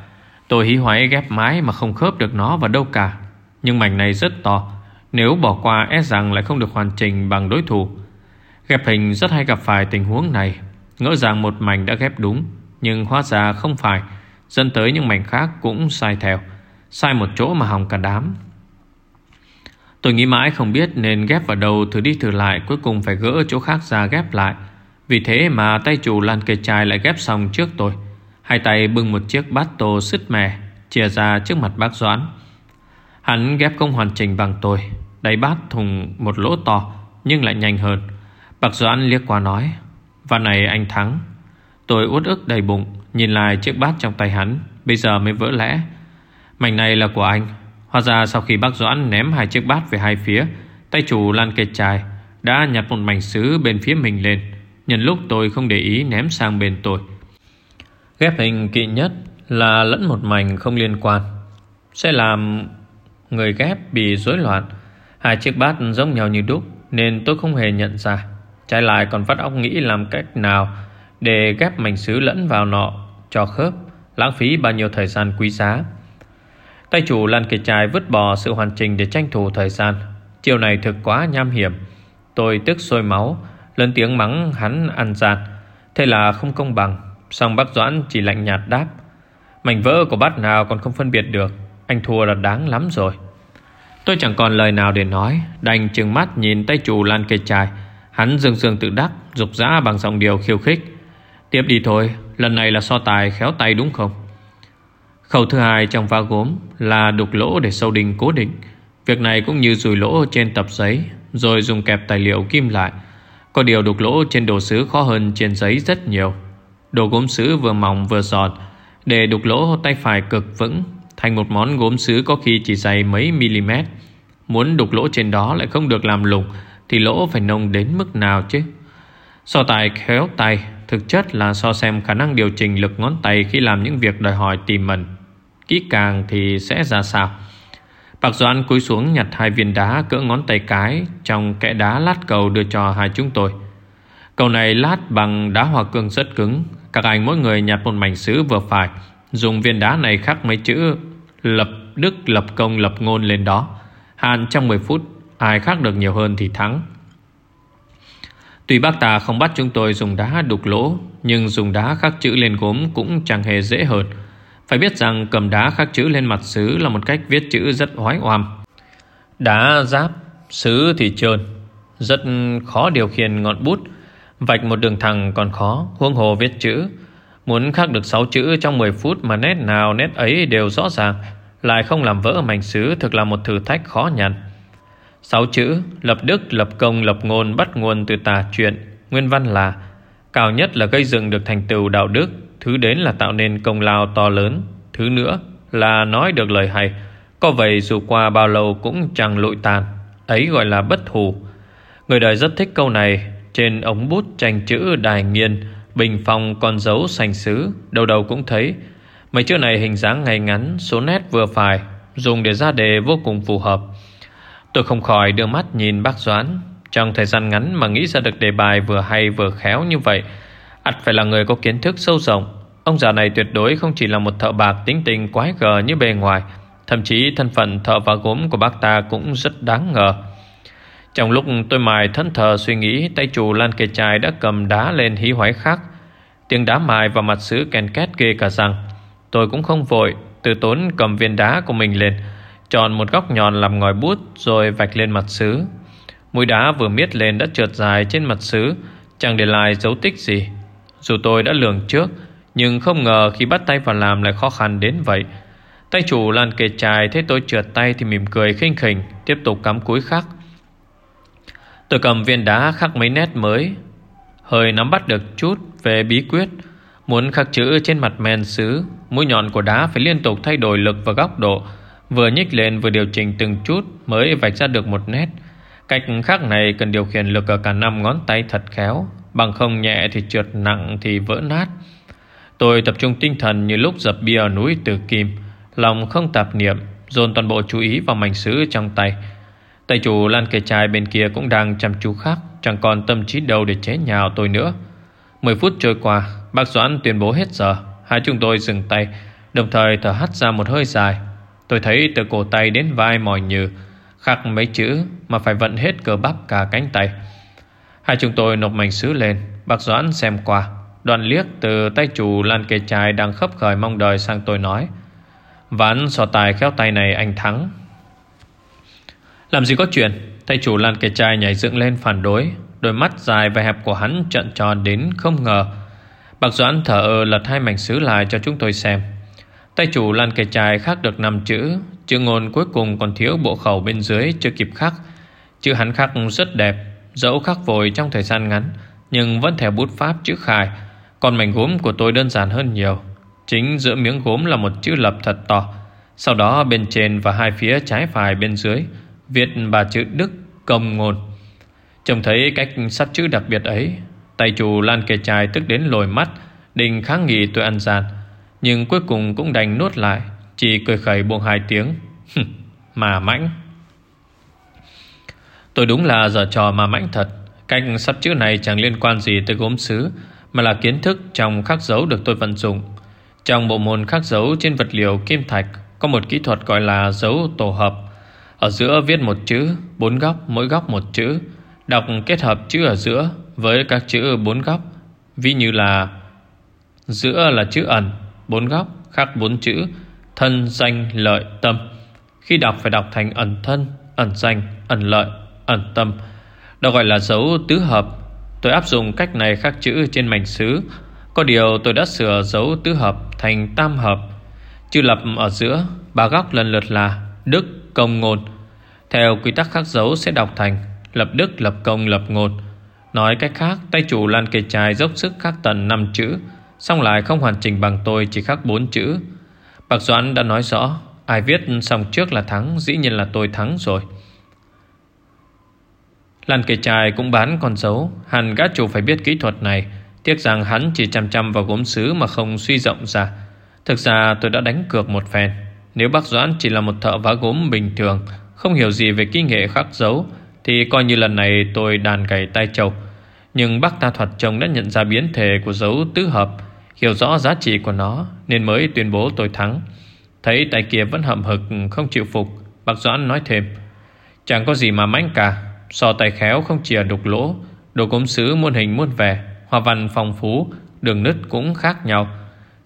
Tôi hí hoáy ghép mái mà không khớp được nó vào đâu cả. Nhưng mảnh này rất to. Nếu bỏ qua e rằng lại không được hoàn chỉnh bằng đối thủ. Ghép hình rất hay gặp phải tình huống này. Ngỡ rằng một mảnh đã ghép đúng, Nhưng hóa ra không phải. Dẫn tới những mảnh khác cũng sai theo. Sai một chỗ mà hỏng cả đám. Tôi nghĩ mãi không biết nên ghép vào đầu thử đi thử lại, Cuối cùng phải gỡ chỗ khác ra ghép lại. Vì thế mà tay chủ lan kề chai lại ghép xong trước tôi. Hai tay bưng một chiếc bát tô sứt mè Chia ra trước mặt bác Doãn. Hắn ghép không hoàn chỉnh bằng tôi đầy bát thùng một lỗ to, Nhưng lại nhanh hơn. Bác Doãn liếc qua nói Và này anh thắng. Tôi uất ức đầy bụng, Nhìn lại chiếc bát trong tay hắn, Bây giờ mới vỡ lẽ. Mảnh này là của anh. Hóa ra sau khi bác Doãn ném hai chiếc bát về hai phía, Tay chủ lan kê chai Đã nhặt một mảnh sứ bên phía mình lên. Nhân lúc tôi không để ý ném sang bên tôi. Ghép hình kỵ nhất là lẫn một mảnh không liên quan. Sẽ làm người ghép bị rối loạn. Hai chiếc bát giống nhau như đúc, Nên tôi không hề nhận ra. Trái lại còn phát óc nghĩ làm cách nào Để ghép mảnh sứ lẫn vào nọ Cho khớp, Lãng phí bao nhiêu thời gian quý giá. Tay chủ Lan Kiệt Trai vứt bỏ sự hoàn chỉnh để tranh thủ thời gian. Chiều này thực quá nham hiểm. Tôi tức sôi máu, Lớn tiếng mắng hắn ăn giạt Thế là không công bằng. Xong bác Doãn chỉ lạnh nhạt đáp, Mảnh vỡ của bát nào còn không phân biệt được, Anh thua là đáng lắm rồi Tôi chẳng còn lời nào để nói, Đành trừng mắt nhìn tay chủ Lan Kiệt Trai Hắn dương dương tự đắc, Dục dã bằng giọng điều khiêu khích, Tiếp đi thôi, Lần này là so tài khéo tay đúng không Khẩu thứ hai trong va gốm là đục lỗ để sâu đinh cố định. Việc này cũng như rùi lỗ trên tập giấy, rồi dùng kẹp tài liệu kim lại. Có điều đục lỗ trên đồ sứ khó hơn trên giấy rất nhiều. Đồ gốm sứ vừa mỏng vừa giọt, để đục lỗ tay phải cực vững, thành một món gốm sứ có khi chỉ dày mấy mm. Muốn đục lỗ trên đó lại không được làm lủng thì lỗ phải nông đến mức nào chứ? So tài khéo tay, thực chất là so xem khả năng điều chỉnh lực ngón tay khi làm những việc đòi hỏi tỉ mẩn kỹ càng thì sẽ ra sao Bạc Doan cúi xuống nhặt hai viên đá cỡ ngón tay cái Trong kẽ đá lát cầu đưa cho hai chúng tôi Cầu này lát bằng đá hoa cương rất cứng các anh mỗi người nhặt một mảnh sứ vừa phải. Dùng viên đá này khắc mấy chữ Lập đức lập công lập ngôn lên đó. Hàn trong 10 phút Ai khắc được nhiều hơn thì thắng. Tuy bác ta không bắt chúng tôi dùng đá đục lỗ Nhưng dùng đá khắc chữ lên gốm cũng chẳng hề dễ hơn. Phải biết rằng cầm đá khắc chữ lên mặt sứ là một cách viết chữ rất oái oăm. Đá giáp, sứ thì trơn, rất khó điều khiển ngọn bút. Vạch một đường thẳng còn khó, huông hồ viết chữ. Muốn khắc được 6 chữ trong 10 phút mà nét nào nét ấy đều rõ ràng, lại không làm vỡ mảnh sứ thực là một thử thách khó nhằn. Sáu chữ lập đức, lập công, lập ngôn bắt nguồn từ tà chuyện, nguyên văn là cao nhất là gây dựng được thành tựu đạo đức, Thứ đến là tạo nên công lao to lớn Thứ nữa là nói được lời hay Có vậy dù qua bao lâu cũng chẳng lụi tàn Ấy gọi là bất thù Người đời rất thích câu này trên ống bút tranh chữ đài nghiên, Bình phong con dấu sành sứ Đầu đầu cũng thấy. Mấy chữ này hình dáng ngày ngắn, Số nét vừa phải, Dùng để ra đề vô cùng phù hợp. Tôi không khỏi đưa mắt nhìn bác Doãn. Trong thời gian ngắn mà nghĩ ra được đề bài vừa hay vừa khéo như vậy, ắt phải là người có kiến thức sâu rộng. Ông già này tuyệt đối không chỉ là một thợ bạc tính tình quái gở như bề ngoài, Thậm chí thân phận thợ và gốm của bác ta cũng rất đáng ngờ. Trong lúc tôi mài thân thờ suy nghĩ, Tay chủ lan kề chài đã cầm đá lên hí hoái khác. Tiếng đá mài vào mặt sứ kèn két ghê cả rằng, Tôi cũng không vội, Từ tốn cầm viên đá của mình lên, Chọn một góc nhọn làm ngòi bút Rồi vạch lên mặt sứ. Mũi đá vừa miết lên đã trượt dài trên mặt sứ, Chẳng để lại dấu tích gì. Dù tôi đã lường trước, Nhưng không ngờ khi bắt tay vào làm lại khó khăn đến vậy. Tay chủ lan kề chài Thấy tôi trượt tay thì mỉm cười khinh khỉnh, Tiếp tục cắm cúi khắc Tôi cầm viên đá khắc mấy nét mới. Hơi nắm bắt được chút về bí quyết. Muốn khắc chữ trên mặt men sứ Mũi nhọn của đá phải liên tục thay đổi lực và góc độ. Vừa nhích lên vừa điều chỉnh từng chút Mới vạch ra được một nét. Cách khắc này cần điều khiển lực ở cả năm ngón tay thật khéo. Bằng không nhẹ thì trượt, nặng thì vỡ nát. Tôi tập trung tinh thần như lúc dập bia ở núi Từ Kim. Lòng không tạp niệm, Dồn toàn bộ chú ý vào mảnh sứ trong tay. Tay chủ lan kề chai bên kia cũng đang chăm chú khác, Chẳng còn tâm trí đâu để chế nhào tôi nữa. 10 phút trôi qua, Bác Doãn tuyên bố hết giờ. Hai chúng tôi dừng tay, Đồng thời thở hắt ra một hơi dài. Tôi thấy từ cổ tay đến vai mỏi nhừ, Khắc mấy chữ mà phải vận hết cơ bắp cả cánh tay. Hai chúng tôi nộp mảnh sứ lên, Bác Doãn xem qua. Đoàn liếc từ tay chủ lan kề chai Đang khấp khởi mong đợi sang tôi nói. Ván sò tài khéo tay này anh thắng. Làm gì có chuyện? Tay chủ lan kẻ trai nhảy dựng lên phản đối. Đôi mắt dài và hẹp của hắn trận tròn đến không ngờ. Bạc Doãn thở ơ lật hai mảnh sứ lại cho chúng tôi xem. Tay chủ lan kẻ trai khắc được 5 chữ. Chữ ngôn cuối cùng còn thiếu bộ khẩu bên dưới, chưa kịp khắc. Chữ hắn khắc rất đẹp, Dẫu khắc vội trong thời gian ngắn, Nhưng vẫn theo bút pháp chữ khải. Còn mảnh gốm của tôi đơn giản hơn nhiều. Chính giữa miếng gốm là một chữ lập thật to. Sau đó bên trên và hai phía trái phải bên dưới Viết ba chữ Đức Công Ngôn. Trông thấy cách sắp chữ đặc biệt ấy, Tay chủ Lan Kề Trai tức đến lồi mắt Đình kháng nghị tôi ăn gian Nhưng cuối cùng cũng đành nuốt lại, Chỉ cười khẩy buông hai tiếng Mà mãnh. Tôi đúng là giờ trò mà mãnh thật, Cách sắp chữ này chẳng liên quan gì tới gốm sứ Mà là kiến thức trong khắc dấu được tôi vận dụng. Trong bộ môn khắc dấu trên vật liệu kim thạch Có một kỹ thuật gọi là dấu tổ hợp. Ở giữa viết một chữ, Bốn góc, mỗi góc một chữ. Đọc kết hợp chữ ở giữa Với các chữ bốn góc. Ví như là, Giữa là chữ ẩn, Bốn góc khắc bốn chữ. Thân, danh, lợi, tâm. Khi đọc phải đọc thành ẩn thân, Ẩn danh, ẩn lợi, ẩn tâm. Đó gọi là dấu tứ hợp. Tôi áp dụng cách này khắc chữ trên mảnh sứ Có điều tôi đã sửa dấu tứ hợp thành tam hợp. Chữ lập ở giữa, Ba góc lần lượt là Đức, công, ngôn. Theo quy tắc khắc dấu sẽ đọc thành, Lập đức, lập công, lập ngột Nói cách khác, Tay chủ Lan Kề Trai dốc sức khắc tận 5 chữ Xong lại không hoàn chỉnh bằng tôi Chỉ khắc 4 chữ. Bạc Doãn đã nói rõ, Ai viết xong trước là thắng, Dĩ nhiên là tôi thắng rồi. Lan kề trai cũng bán con dấu Hẳn gã chủ phải biết kỹ thuật này. Tiếc rằng hắn chỉ chăm chăm vào gốm sứ Mà không suy rộng ra. Thực ra tôi đã đánh cược một phen. Nếu bác Doãn chỉ là một thợ vá gốm bình thường không hiểu gì về kỹ nghệ khắc dấu, Thì coi như lần này tôi đàn gầy tay trầu. Nhưng bác ta thuật chồng đã nhận ra biến thể của dấu tứ hợp, Hiểu rõ giá trị của nó, Nên mới tuyên bố tôi thắng. Thấy tay kia vẫn hậm hực, không chịu phục, Bác Doãn nói thêm. Chẳng có gì mà mánh cả, So tay khéo không chìa đục lỗ, Đồ cốm sứ muôn hình muôn vẻ, Hoa văn phong phú, Đường nứt cũng khác nhau.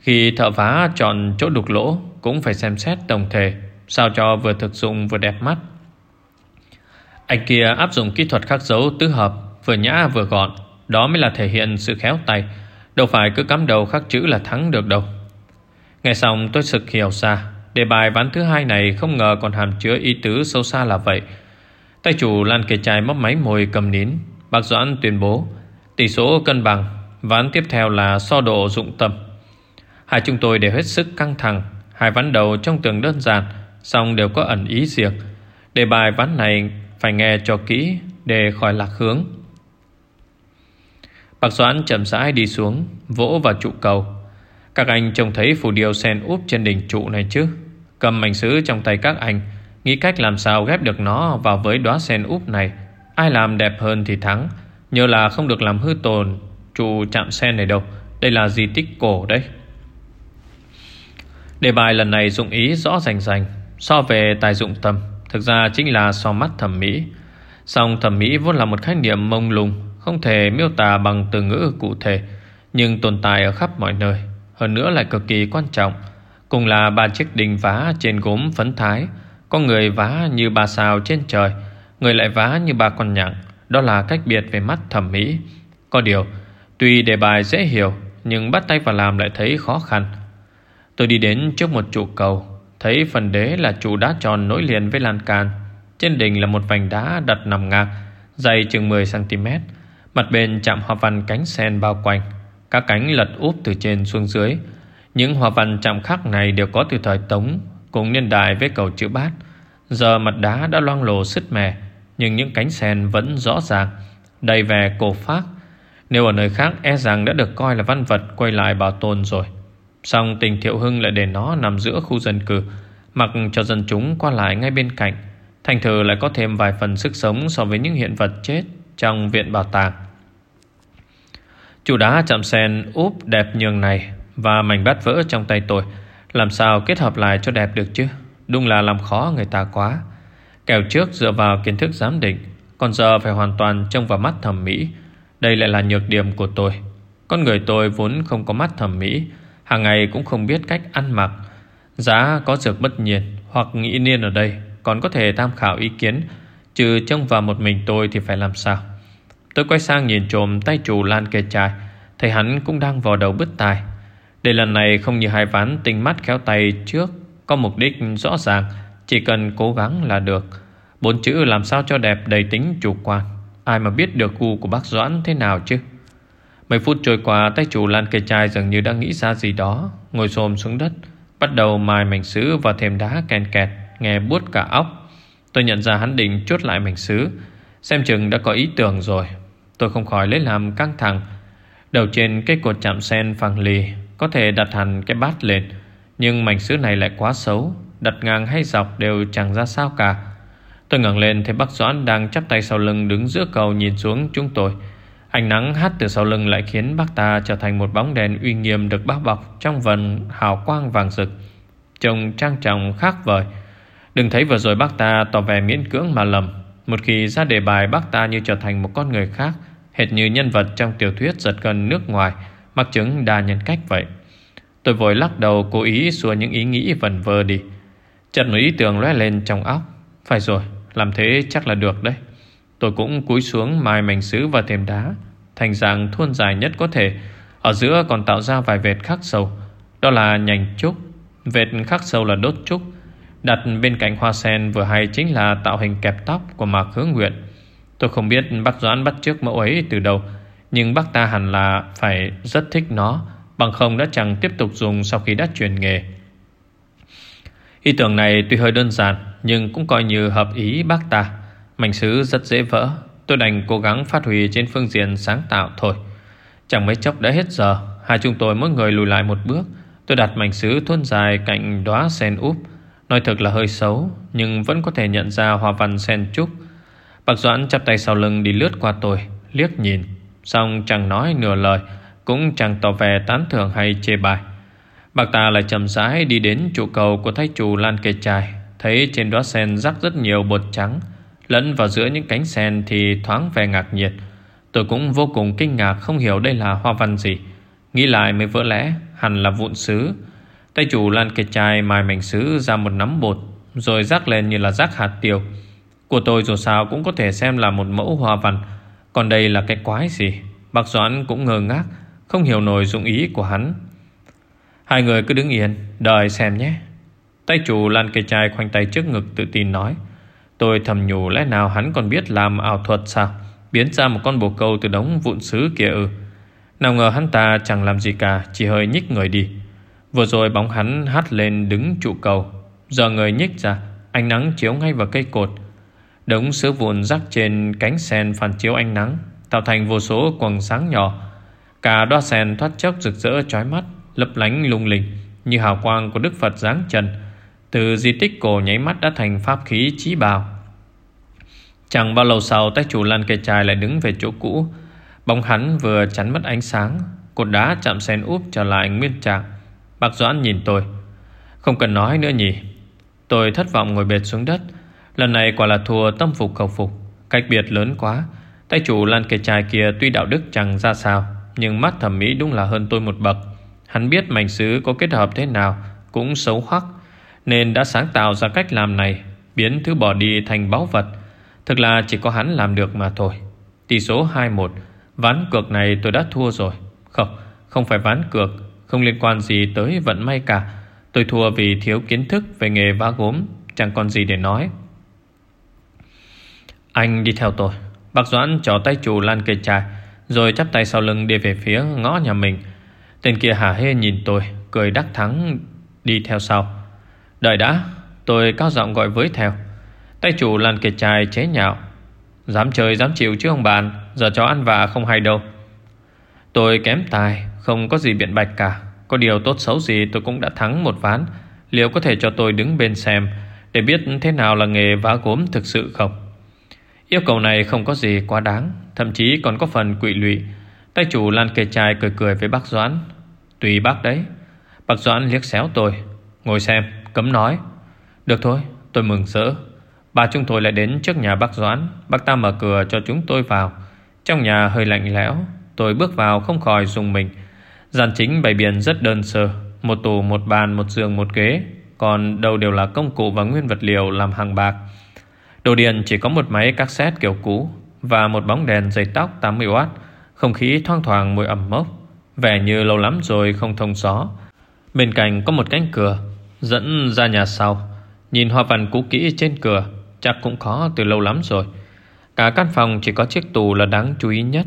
Khi thợ vá chọn chỗ đục lỗ, Cũng phải xem xét tổng thể. Sao cho vừa thực dụng vừa đẹp mắt. Anh kia áp dụng kỹ thuật khắc dấu tứ hợp, Vừa nhã vừa gọn, Đó mới là thể hiện sự khéo tay, Đâu phải cứ cắm đầu khắc chữ là thắng được đâu. Nghe xong tôi sực hiểu ra, Đề bài ván thứ hai này không ngờ còn hàm chứa ý tứ sâu xa là vậy. Tay chủ Lan kề chai móc máy mồi cầm nín, Bác Doãn tuyên bố, Tỷ số cân bằng, Ván tiếp theo là so độ dụng tâm. Hai chúng tôi đều hết sức căng thẳng, Hai ván đầu trong tường đơn giản Xong đều có ẩn ý riêng. Đề bài ván này phải nghe cho kỹ Để khỏi lạc hướng. Bạc Doãn chậm rãi đi xuống, Vỗ vào trụ cầu. Các anh trông thấy phù điêu sen úp trên đỉnh trụ này chứ? Cầm mảnh sứ trong tay các anh, Nghĩ cách làm sao ghép được nó vào với đóa sen úp này. Ai làm đẹp hơn thì thắng. Nhớ là không được làm hư tồn Trụ chạm sen này đâu. Đây là di tích cổ đấy. Đề bài lần này dụng ý rõ rành rành. So về tài dụng tâm Thực ra chính là so mắt thẩm mỹ. Song thẩm mỹ vốn là một khái niệm mông lung, Không thể miêu tả bằng từ ngữ cụ thể, Nhưng tồn tại ở khắp mọi nơi, Hơn nữa lại cực kỳ quan trọng. Cùng là ba chiếc đình vá trên gốm phấn thái, có người vá như ba sao trên trời, Người lại vá như ba con nhặng Đó là cách biệt về mắt thẩm mỹ. Có điều, Tuy đề bài dễ hiểu, Nhưng bắt tay vào làm lại thấy khó khăn. Tôi đi đến trước một trụ cầu Thấy phần đế là trụ đá tròn nối liền với lan can, Trên đỉnh là một vành đá đặt nằm ngang, Dày chừng 10cm Mặt bên chạm hoa văn cánh sen bao quanh, Các cánh lật úp từ trên xuống dưới. Những hoa văn chạm khắc này đều có từ thời Tống Cùng niên đại với cầu chữ bát. Giờ mặt đá đã loang lổ sứt mẻ, Nhưng những cánh sen vẫn rõ ràng, Đầy vẻ cổ phác. Nếu ở nơi khác e rằng đã được coi là văn vật Quay lại bảo tồn rồi. Xong tình Thiệu Hưng lại để nó nằm giữa khu dân cư, Mặc cho dân chúng qua lại ngay bên cạnh. Thành thử lại có thêm vài phần sức sống So với những hiện vật chết Trong viện bảo tàng. Chủ đá chạm sen, úp, đẹp nhường này, Và mảnh bát vỡ trong tay tôi, Làm sao kết hợp lại cho đẹp được chứ? Đúng là làm khó người ta quá. Kèo trước dựa vào kiến thức giám định, Còn giờ phải hoàn toàn trông vào mắt thẩm mỹ. Đây lại là nhược điểm của tôi. Con người tôi vốn không có mắt thẩm mỹ hàng ngày cũng không biết cách ăn mặc. Giá có dược bất nhiên, Hoặc nghĩ niên ở đây, Còn có thể tham khảo ý kiến. Trừ trông vào một mình tôi thì phải làm sao? Tôi quay sang nhìn trộm tay chủ lan kê trai Thấy hắn cũng đang vò đầu bứt tai. Để lần này không như hai ván tinh mắt khéo tay trước, Có mục đích rõ ràng, Chỉ cần cố gắng là được. Bốn chữ làm sao cho đẹp đầy tính chủ quan. Ai mà biết được gu của bác Doãn thế nào chứ? Mấy phút trôi qua, Tay chủ lan cây chai dường như đang nghĩ ra gì đó. Ngồi xồm xuống đất, Bắt đầu mài mảnh sứ và thêm đá kèn kẹt, Nghe buốt cả óc. Tôi nhận ra hắn định chốt lại mảnh sứ. Xem chừng đã có ý tưởng rồi. Tôi không khỏi lấy làm căng thẳng. Đầu trên cái cột chạm sen phẳng lì, Có thể đặt hẳn cái bát lên. Nhưng mảnh sứ này lại quá xấu, Đặt ngang hay dọc đều chẳng ra sao cả. Tôi ngẩng lên thấy bác Doãn đang chắp tay sau lưng đứng giữa cầu nhìn xuống chúng tôi. Ánh nắng hắt từ sau lưng lại khiến bác ta trở thành một bóng đèn uy nghiêm được bao bọc trong vần hào quang vàng rực. Trông trang trọng khác vời. Đừng thấy vừa rồi bác ta tỏ vẻ miễn cưỡng mà lầm. Một khi ra đề bài bác ta như trở thành một con người khác, hệt như nhân vật trong tiểu thuyết giật gần nước ngoài, mặc chứng đa nhân cách vậy. Tôi vội lắc đầu cố ý xua những ý nghĩ vần vơ đi. Chợt một ý tưởng lóe lên trong óc. Phải rồi, làm thế chắc là được đấy. Tôi cũng cúi xuống mài mảnh sứ và thềm đá Thành dạng thuôn dài nhất có thể. Ở giữa còn tạo ra vài vệt khắc sâu. Đó là nhành trúc. Vệt khắc sâu là đốt trúc. Đặt bên cạnh hoa sen vừa hay chính là tạo hình kẹp tóc của Mạc Hướng Nguyện. Tôi không biết bác Doãn bắt trước mẫu ấy từ đâu, Nhưng bác ta hẳn là phải rất thích nó, Bằng không đã chẳng tiếp tục dùng sau khi đã chuyển nghề. Ý tưởng này tuy hơi đơn giản, Nhưng cũng coi như hợp ý bác ta. Mảnh sứ rất dễ vỡ. Tôi đành cố gắng phát huy trên phương diện sáng tạo thôi. Chẳng mấy chốc đã hết giờ, Hai chúng tôi mỗi người lùi lại một bước. Tôi đặt mảnh sứ thôn dài cạnh đóa sen úp. Nói thật là hơi xấu, Nhưng vẫn có thể nhận ra hoa văn sen trúc. Bạc Doãn chắp tay sau lưng đi lướt qua tôi, Liếc nhìn. Xong chẳng nói nửa lời, Cũng chẳng tỏ vẻ tán thưởng hay chê bài bạc ta lại chậm rãi đi đến trụ cầu của thái chủ lan kê trài Thấy trên đóa sen rắc rất nhiều bột trắng. Lẫn vào giữa những cánh sen thì thoáng vẻ ngạc nhiệt Tôi cũng vô cùng kinh ngạc không hiểu đây là hoa văn gì. Nghĩ lại mới vỡ lẽ, Hẳn là vụn sứ. Tay chủ lan kê chai mài mảnh sứ ra một nắm bột, Rồi rắc lên như là rắc hạt tiêu. Của tôi dù sao cũng có thể xem là một mẫu hoa văn. Còn đây là cái quái gì? Bác Doãn cũng ngơ ngác, Không hiểu nổi dụng ý của hắn. Hai người cứ đứng yên, Đợi xem nhé. Tay chủ lan kê chai khoanh tay trước ngực tự tin nói. Tôi thầm nhủ lẽ nào hắn còn biết làm ảo thuật sao? Biến ra một con bồ câu từ đống vụn sứ kia ư? Nào ngờ hắn ta chẳng làm gì cả, Chỉ hơi nhích người đi. Vừa rồi bóng hắn hắt lên đứng trụ cầu. Giờ người nhích ra, Ánh nắng chiếu ngay vào cây cột. Đống sứ vụn rắc trên cánh sen phản chiếu ánh nắng, Tạo thành vô số quầng sáng nhỏ. Cả đoa sen thoát chốc rực rỡ chói mắt, Lấp lánh lung linh, Như hào quang của Đức Phật giáng trần từ di tích cổ nháy mắt đã thành pháp khí trí bào Chẳng bao lâu sau Tay chủ lăn cây chai lại đứng về chỗ cũ. Bóng hắn vừa chắn mất ánh sáng, Cột đá chạm sen úp trở lại nguyên trạng. Bác Doãn nhìn tôi. Không cần nói nữa nhỉ. Tôi thất vọng ngồi bệt xuống đất. Lần này quả là thua tâm phục khẩu phục. Cách biệt lớn quá. Tay chủ lan cây chai kia tuy đạo đức chẳng ra sao, Nhưng mắt thẩm mỹ đúng là hơn tôi một bậc. Hắn biết mảnh sứ có kết hợp thế nào, Cũng xấu hoắc nên đã sáng tạo ra cách làm này Biến thứ bỏ đi thành báu vật. Thực là chỉ có hắn làm được mà thôi. Tỷ số 2-1 Ván cược này tôi đã thua rồi. Không, không phải ván cược Không liên quan gì tới vận may cả. Tôi thua vì thiếu kiến thức về nghề vá gốm Chẳng còn gì để nói. Anh đi theo tôi. Bác Doãn trò tay chủ lan cây trài Rồi chắp tay sau lưng đi về phía ngõ nhà mình. Tên kia hả hê nhìn tôi Cười đắc thắng đi theo sau. Đợi đã Tôi cao giọng gọi với theo. Tay chủ làn cây trai chế nhạo. Dám chơi dám chịu chứ ông bạn Giờ chó ăn vạ không hay đâu. Tôi kém tài Không có gì biện bạch cả. Có điều tốt xấu gì tôi cũng đã thắng một ván. Liệu có thể cho tôi đứng bên xem Để biết thế nào là nghề vá gốm thực sự không? Yêu cầu này không có gì quá đáng Thậm chí còn có phần quỵ lụy. Tay chủ lan kề chai cười cười với bác Doãn. Tùy bác đấy. Bác Doãn liếc xéo tôi. Ngồi xem, cấm nói. Được thôi, tôi mừng rỡ. Bà chúng tôi lại đến trước nhà bác Doãn. Bác ta mở cửa cho chúng tôi vào. Trong nhà hơi lạnh lẽo Tôi bước vào không khỏi dùng mình. Gian chính bày biện rất đơn sơ. Một tủ, một bàn, một giường, một ghế. Còn đâu đều là công cụ và nguyên vật liệu làm hàng bạc. Đồ điện chỉ có một máy cassette kiểu cũ Và một bóng đèn dây tóc 80W Không khí thoang thoảng mùi ẩm mốc. Vẻ như lâu lắm rồi không thông gió. Bên cạnh có một cánh cửa. Dẫn ra nhà sau. Nhìn hoa văn cũ kỹ trên cửa, Chắc cũng có từ lâu lắm rồi. Cả căn phòng chỉ có chiếc tủ là đáng chú ý nhất.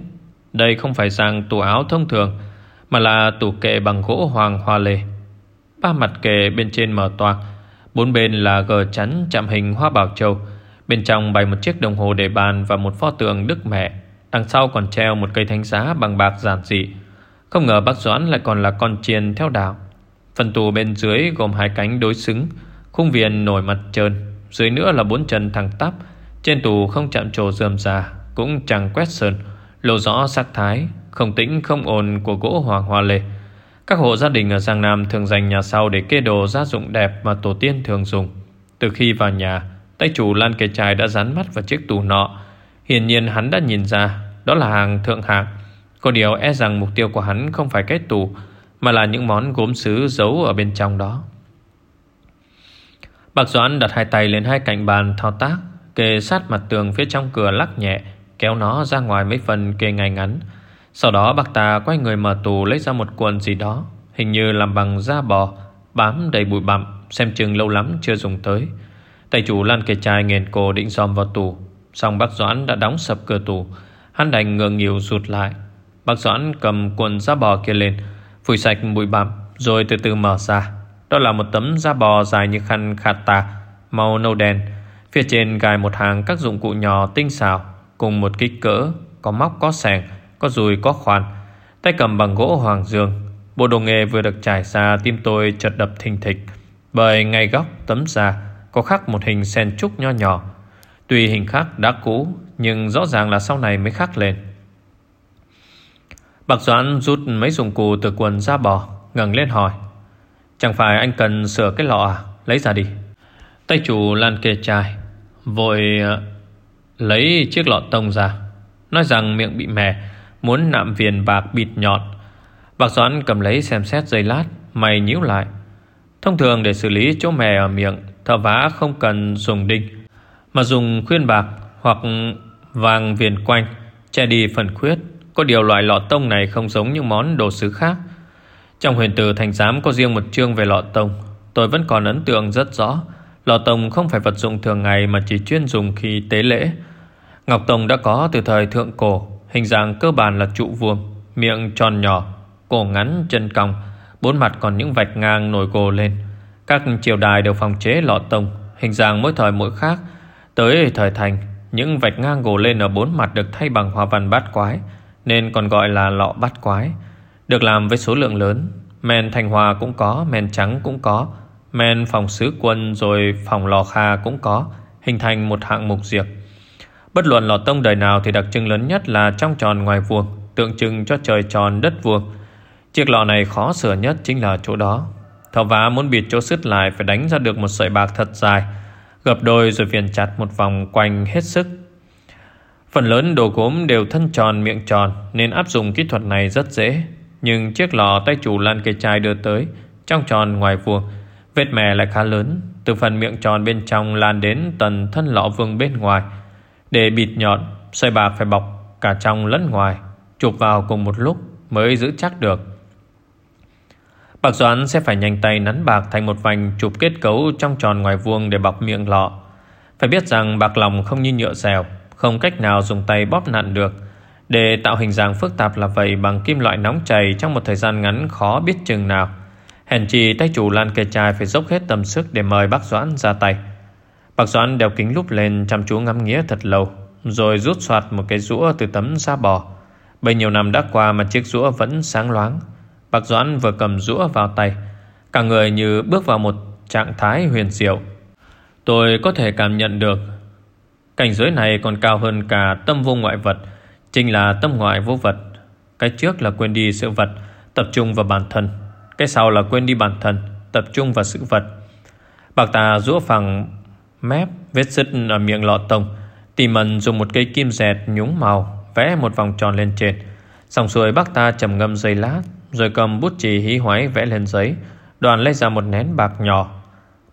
Đây không phải dạng tủ áo thông thường, Mà là tủ kệ bằng gỗ hoàng hoa lê. Ba mặt kệ bên trên mở toạc, Bốn bên là gờ chắn chạm hình hoa bảo châu. Bên trong bày một chiếc đồng hồ để bàn Và một pho tượng Đức Mẹ. Đằng sau còn treo một cây thánh giá bằng bạc giản dị. Không ngờ bác Doãn lại còn là con chiên theo đạo. Phần tù bên dưới gồm hai cánh đối xứng, Khung viền nổi mặt trơn, Dưới nữa là bốn chân thẳng tắp. Trên tù không chạm trổ dườm già Cũng chẳng quét sơn Lộ rõ sắc thái, Không tĩnh, không ồn của gỗ hoàng hoa lê Các hộ gia đình ở Giang Nam thường dành nhà sau Để kê đồ gia dụng đẹp mà tổ tiên thường dùng. Từ khi vào nhà, Tay chủ lan kề chài đã dán mắt vào chiếc tủ nọ. Hiển nhiên hắn đã nhìn ra, Đó là hàng thượng hạng. Có điều e rằng mục tiêu của hắn không phải cái tủ Mà mà là những món gốm sứ giấu ở bên trong đó. Bác Doãn đặt hai tay lên hai cạnh bàn thao tác, Kề sát mặt tường phía trong cửa lắc nhẹ, Kéo nó ra ngoài mấy phần kề ngay ngắn. Sau đó bác ta quay người mở tủ Lấy ra một cuộn gì đó, Hình như làm bằng da bò, Bám đầy bụi bặm, Xem chừng lâu lắm chưa dùng tới. Tay chủ lan kề chai nghền cổ định dòm vào tủ. Xong bác Doãn đã đóng sập cửa tủ, Hắn đành ngượng nghịu rụt lại. Bác Doãn cầm cuộn da bò kia lên Phủi sạch bụi bặm, Rồi từ từ mở ra. Đó là một tấm da bò dài như khăn khạt tà Màu nâu đen. Phía trên gài một hàng các dụng cụ nhỏ tinh xảo, Cùng một kích cỡ, Có móc, có sàng Có dùi, có khoan. Tay cầm bằng gỗ hoàng dương. Bộ đồ nghề vừa được trải ra, Tim tôi chợt đập thình thịch. Bởi ngay góc tấm da có khắc một hình sen trúc nho nhỏ. Tuy hình khắc đã cũ, Nhưng rõ ràng là sau này mới khắc lên. Bạc Doãn rút mấy dụng cụ từ quần ra bỏ, ngẩng lên hỏi. Chẳng phải anh cần sửa cái lọ à? Lấy ra đi. Tay chủ lan kê chai Vội ờ, lấy chiếc lọ tông ra. Nói rằng miệng bị mè Muốn nạm viền bạc bịt nhọn Bạc Doãn cầm lấy xem xét giây lát Mày nhíu lại. Thông thường để xử lý chỗ mè ở miệng Thợ vá không cần dùng đinh Mà dùng khuyên bạc Hoặc vàng viền quanh Che đi phần khuyết. Có điều loại lọ tông này không giống những món đồ sứ khác. Trong huyền tử thành giám Có riêng một chương về lọ tông. Tôi vẫn còn ấn tượng rất rõ. Lọ tông không phải vật dụng thường ngày Mà chỉ chuyên dùng khi tế lễ. Ngọc tông đã có từ thời thượng cổ, Hình dạng cơ bản là trụ vuông, Miệng tròn nhỏ, Cổ ngắn, chân cong, Bốn mặt còn những vạch ngang nổi gồ lên. Các triều đài đều phòng chế lọ tông, Hình dạng mỗi thời mỗi khác. Tới thời thành, Những vạch ngang gồ lên ở bốn mặt được thay bằng hoa văn bát quái. Nên còn gọi là lọ bát quái. Được làm với số lượng lớn, Men thanh hòa cũng có, Men trắng cũng có, Men phòng sứ quân rồi phòng lò kha cũng có, Hình thành một hạng mục diệt Bất luận lọ tông đời nào thì đặc trưng lớn nhất là trong tròn ngoài vuông, Tượng trưng cho trời tròn đất vuông. Chiếc lọ này khó sửa nhất chính là chỗ đó. Thợ vá muốn bịt chỗ sứt lại Phải đánh ra được một sợi bạc thật dài, Gập đôi rồi viền chặt một vòng quanh hết sức. Phần lớn đồ gốm đều thân tròn miệng tròn Nên áp dụng kỹ thuật này rất dễ. Nhưng chiếc lò tay chủ lan cây chai đưa tới Trong tròn ngoài vuông Vết mè lại khá lớn. Từ phần miệng tròn bên trong lan đến tần thân lọ vương bên ngoài. Để bịt nhọn xoay bạc phải bọc cả trong lẫn ngoài Chụp vào cùng một lúc mới giữ chắc được. Bạc Doãn sẽ phải nhanh tay nắn bạc thành một vành chụp kết cấu trong tròn ngoài vuông để bọc miệng lọ. Phải biết rằng bạc lòng không như nhựa dẻo, không cách nào dùng tay bóp nặn được. Để tạo hình dạng phức tạp là vậy bằng kim loại nóng chảy trong một thời gian ngắn khó biết chừng nào. Hèn chi tay chủ lan kê chai phải dốc hết tâm sức để mời bác Doãn ra tay. Bác Doãn đeo kính lúp lên chăm chú ngắm nghĩa thật lâu, rồi rút soạt một cái rũa từ tấm da bò. Bấy nhiều năm đã qua mà chiếc rũa vẫn sáng loáng. Bác Doãn vừa cầm rũa vào tay, cả người như bước vào một trạng thái huyền diệu. Tôi có thể cảm nhận được cảnh giới này còn cao hơn cả tâm vô ngoại vật, chính là tâm ngoại vô vật. Cái trước là quên đi sự vật, tập trung vào bản thân. Cái sau là quên đi bản thân, tập trung vào sự vật. Bạc tà rũa phẳng mép, vết sứt ở miệng lọ tông. tì mần dùng một cây kim dẹt nhúng màu, vẽ một vòng tròn lên trên. Xong xuôi bác ta trầm ngâm giây lát, rồi cầm bút chì hí hoái vẽ lên giấy. Đoàn lấy ra một nén bạc nhỏ.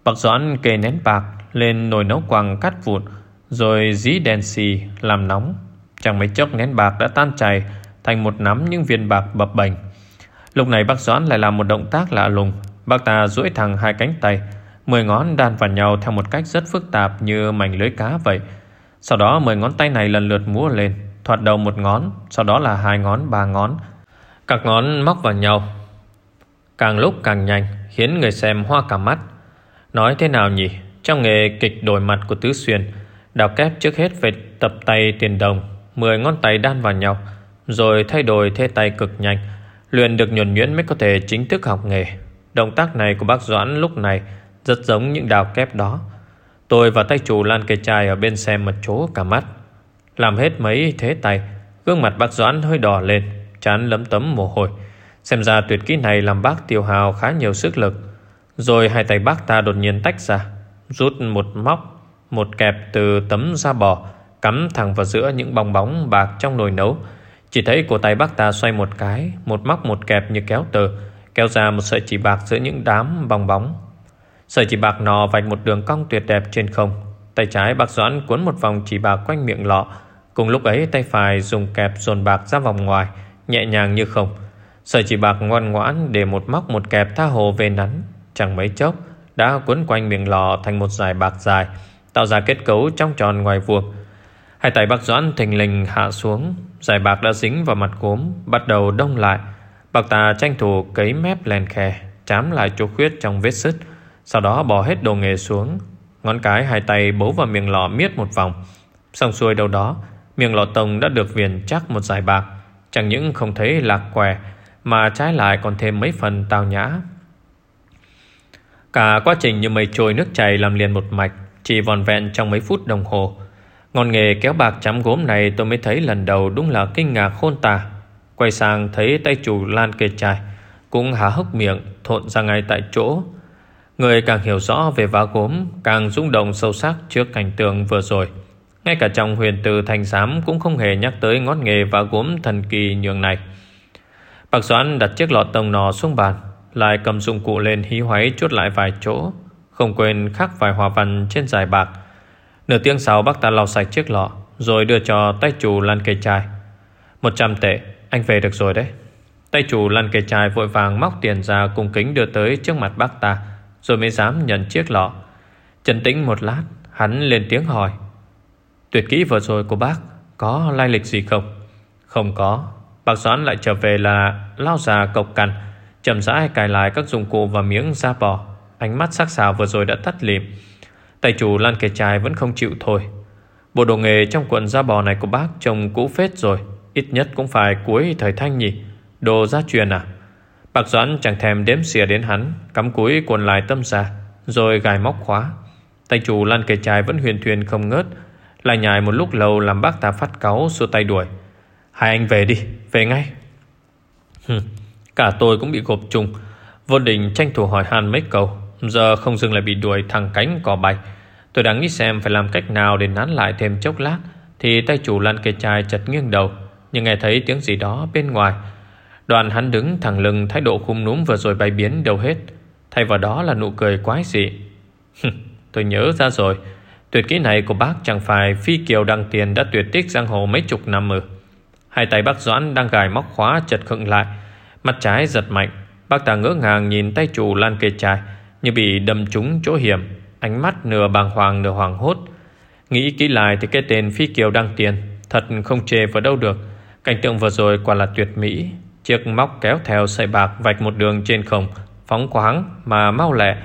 bạc Doãn kê nén bạc lên nồi nấu quàng cắt vụn, rồi dí đèn xì làm nóng. Chẳng mấy chốc nén bạc đã tan chảy thành một nắm những viên bạc bập bềnh. Lúc này bác Doãn lại làm một động tác lạ lùng. Bác ta duỗi thẳng hai cánh tay, mười ngón đan vào nhau theo một cách rất phức tạp như mảnh lưới cá vậy. Sau đó mười ngón tay này lần lượt múa lên, thoạt đầu một ngón, sau đó là hai ngón, ba ngón. Các ngón móc vào nhau. Càng lúc càng nhanh, khiến người xem hoa cả mắt. Nói thế nào nhỉ? Trong nghề kịch đổi mặt của Tứ Xuyên, đào kép trước hết phải tập tay tiền đồng, mười ngón tay đan vào nhau, rồi thay đổi thế tay cực nhanh, Luyện được nhuần nhuyễn mới có thể chính thức học nghề. Động tác này của bác Doãn lúc này Rất giống những đào kép đó. Tôi và tay chủ lan cây chai Ở bên xem một chỗ cả mắt. Làm hết mấy thế tay Gương mặt bác Doãn hơi đỏ lên Chán lấm tấm mồ hôi. Xem ra tuyệt kỹ này làm bác tiêu hào khá nhiều sức lực. Rồi hai tay bác ta đột nhiên tách ra Rút một móc một kẹp từ tấm da bò, Cắm thẳng vào giữa những bong bóng bạc trong nồi nấu. Chỉ thấy cổ tay bác ta xoay một cái, Một móc một kẹp như kéo tờ, Kéo ra một sợi chỉ bạc giữa những đám bong bóng. Sợi chỉ bạc nò vạch một đường cong tuyệt đẹp trên không. Tay trái bác Doãn cuốn một vòng chỉ bạc quanh miệng lọ. Cùng lúc ấy, tay phải dùng kẹp dồn bạc ra vòng ngoài, Nhẹ nhàng như không. Sợi chỉ bạc ngoan ngoãn để một móc một kẹp tha hồ về nắn, Chẳng mấy chốc, Đã cuốn quanh miệng lọ thành một dải bạc dài. Tạo ra kết cấu trong tròn ngoài vuông. Hai tay bác Doãn thình lình hạ xuống, Giải bạc đã dính vào mặt gốm, Bắt đầu đông lại. Bạc ta tranh thủ cấy mép len khe, Chám lại chỗ khuyết trong vết sứt, Sau đó bỏ hết đồ nghề xuống. Ngón cái hai tay bấu vào miệng lọ miết một vòng. Xong xuôi đâu đó, Miệng lọ tông đã được viền chắc một giải bạc. Chẳng những không thấy lạc què Mà trái lại còn thêm mấy phần tào nhã. Cả quá trình như mây trôi nước chảy làm liền một mạch. Chỉ vòn vẹn trong mấy phút đồng hồ ngọn nghề kéo bạc chám gốm này tôi mới thấy lần đầu đúng là kinh ngạc khôn tả. Quay sang thấy tay chủ lan kê chai cũng há hốc miệng thộn ra ngay tại chỗ. Người càng hiểu rõ về vá gốm càng rung động sâu sắc trước cảnh tượng vừa rồi. Ngay cả trong huyền từ thành giám cũng không hề nhắc tới ngón nghề vá gốm thần kỳ nhường này. Bạc Doãn đặt chiếc lọ tông nò xuống bàn, lại cầm dụng cụ lên hí hoáy chốt lại vài chỗ, không quên khắc vài hòa văn trên giải bạc. Nửa tiếng sau, bác ta lau sạch chiếc lọ, Rồi đưa cho tay chủ lăn cây chai. Một trăm tệ, Anh về được rồi đấy. Tay chủ lăn cây chai vội vàng móc tiền ra cùng kính đưa tới trước mặt bác ta, Rồi mới dám nhận chiếc lọ. Trần tĩnh một lát, Hắn lên tiếng hỏi, Tuyệt kỹ vừa rồi của bác Có lai lịch gì không? Không có. Bác Doãn lại trở về là lao già cộc cằn, chậm rãi cài lại các dụng cụ và miếng da bò. Ánh mắt sắc sảo vừa rồi đã tắt lịm. Tài chủ lan kẻ trai vẫn không chịu thôi. Bộ đồ nghề trong quần da bò này của bác Trông cũ phết rồi, Ít nhất cũng phải cuối thời thanh nhỉ. Đồ gia truyền à? Bạc Doãn chẳng thèm đếm xỉa đến hắn, Cắm cúi quần lại tâm ra, Rồi gài móc khóa. Tài chủ lan kẻ trai vẫn huyền thuyền không ngớt, Lại nhài một lúc lâu làm bác ta phát cáu xua tay đuổi. Hai anh về đi, Về ngay. Cả tôi cũng bị gộp chung Vô định tranh thủ hỏi han mấy câu. Giờ không dừng lại bị đuổi thằng cánh cỏ bay. Tôi đang nghĩ xem phải làm cách nào để nán lại thêm chốc lát, Thì tay chủ lăn cây chai chật nghiêng đầu, Nhưng nghe thấy tiếng gì đó bên ngoài. Đoàn hắn đứng thẳng lưng, Thái độ khung núm vừa rồi bay biến đâu hết. Thay vào đó là nụ cười quái dị. Tôi nhớ ra rồi. Tuyệt kỹ này của bác chẳng phải phi kiều đăng tiền đã tuyệt tích giang hồ mấy chục năm ư? Hai tay bác Doãn đang gài móc khóa chật khựng lại, Mặt trái giật mạnh. Bác ta ngỡ ngàng nhìn tay chủ lan kê chai. Như bị đâm trúng chỗ hiểm, Ánh mắt nửa bàng hoàng nửa hoàng hốt. Nghĩ kỹ lại thì cái tên phi kiều đăng tiền Thật không chê vào đâu được. Cảnh tượng vừa rồi quả là tuyệt mỹ. Chiếc móc kéo theo sợi bạc Vạch một đường trên không, Phóng khoáng mà mau lẹ,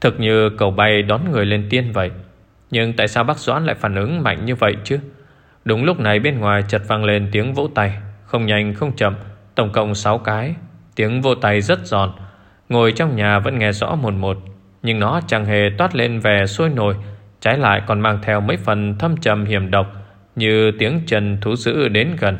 Thực như cầu bay đón người lên tiên vậy. Nhưng tại sao bác Doãn lại phản ứng mạnh như vậy chứ? Đúng lúc này bên ngoài chợt vang lên tiếng vỗ tay, Không nhanh không chậm, Tổng cộng 6 cái. Tiếng vỗ tay rất giòn Ngồi trong nhà vẫn nghe rõ một một, Nhưng nó chẳng hề toát lên vẻ sôi nổi, Trái lại còn mang theo mấy phần thâm trầm hiểm độc, Như tiếng chân thú dữ đến gần.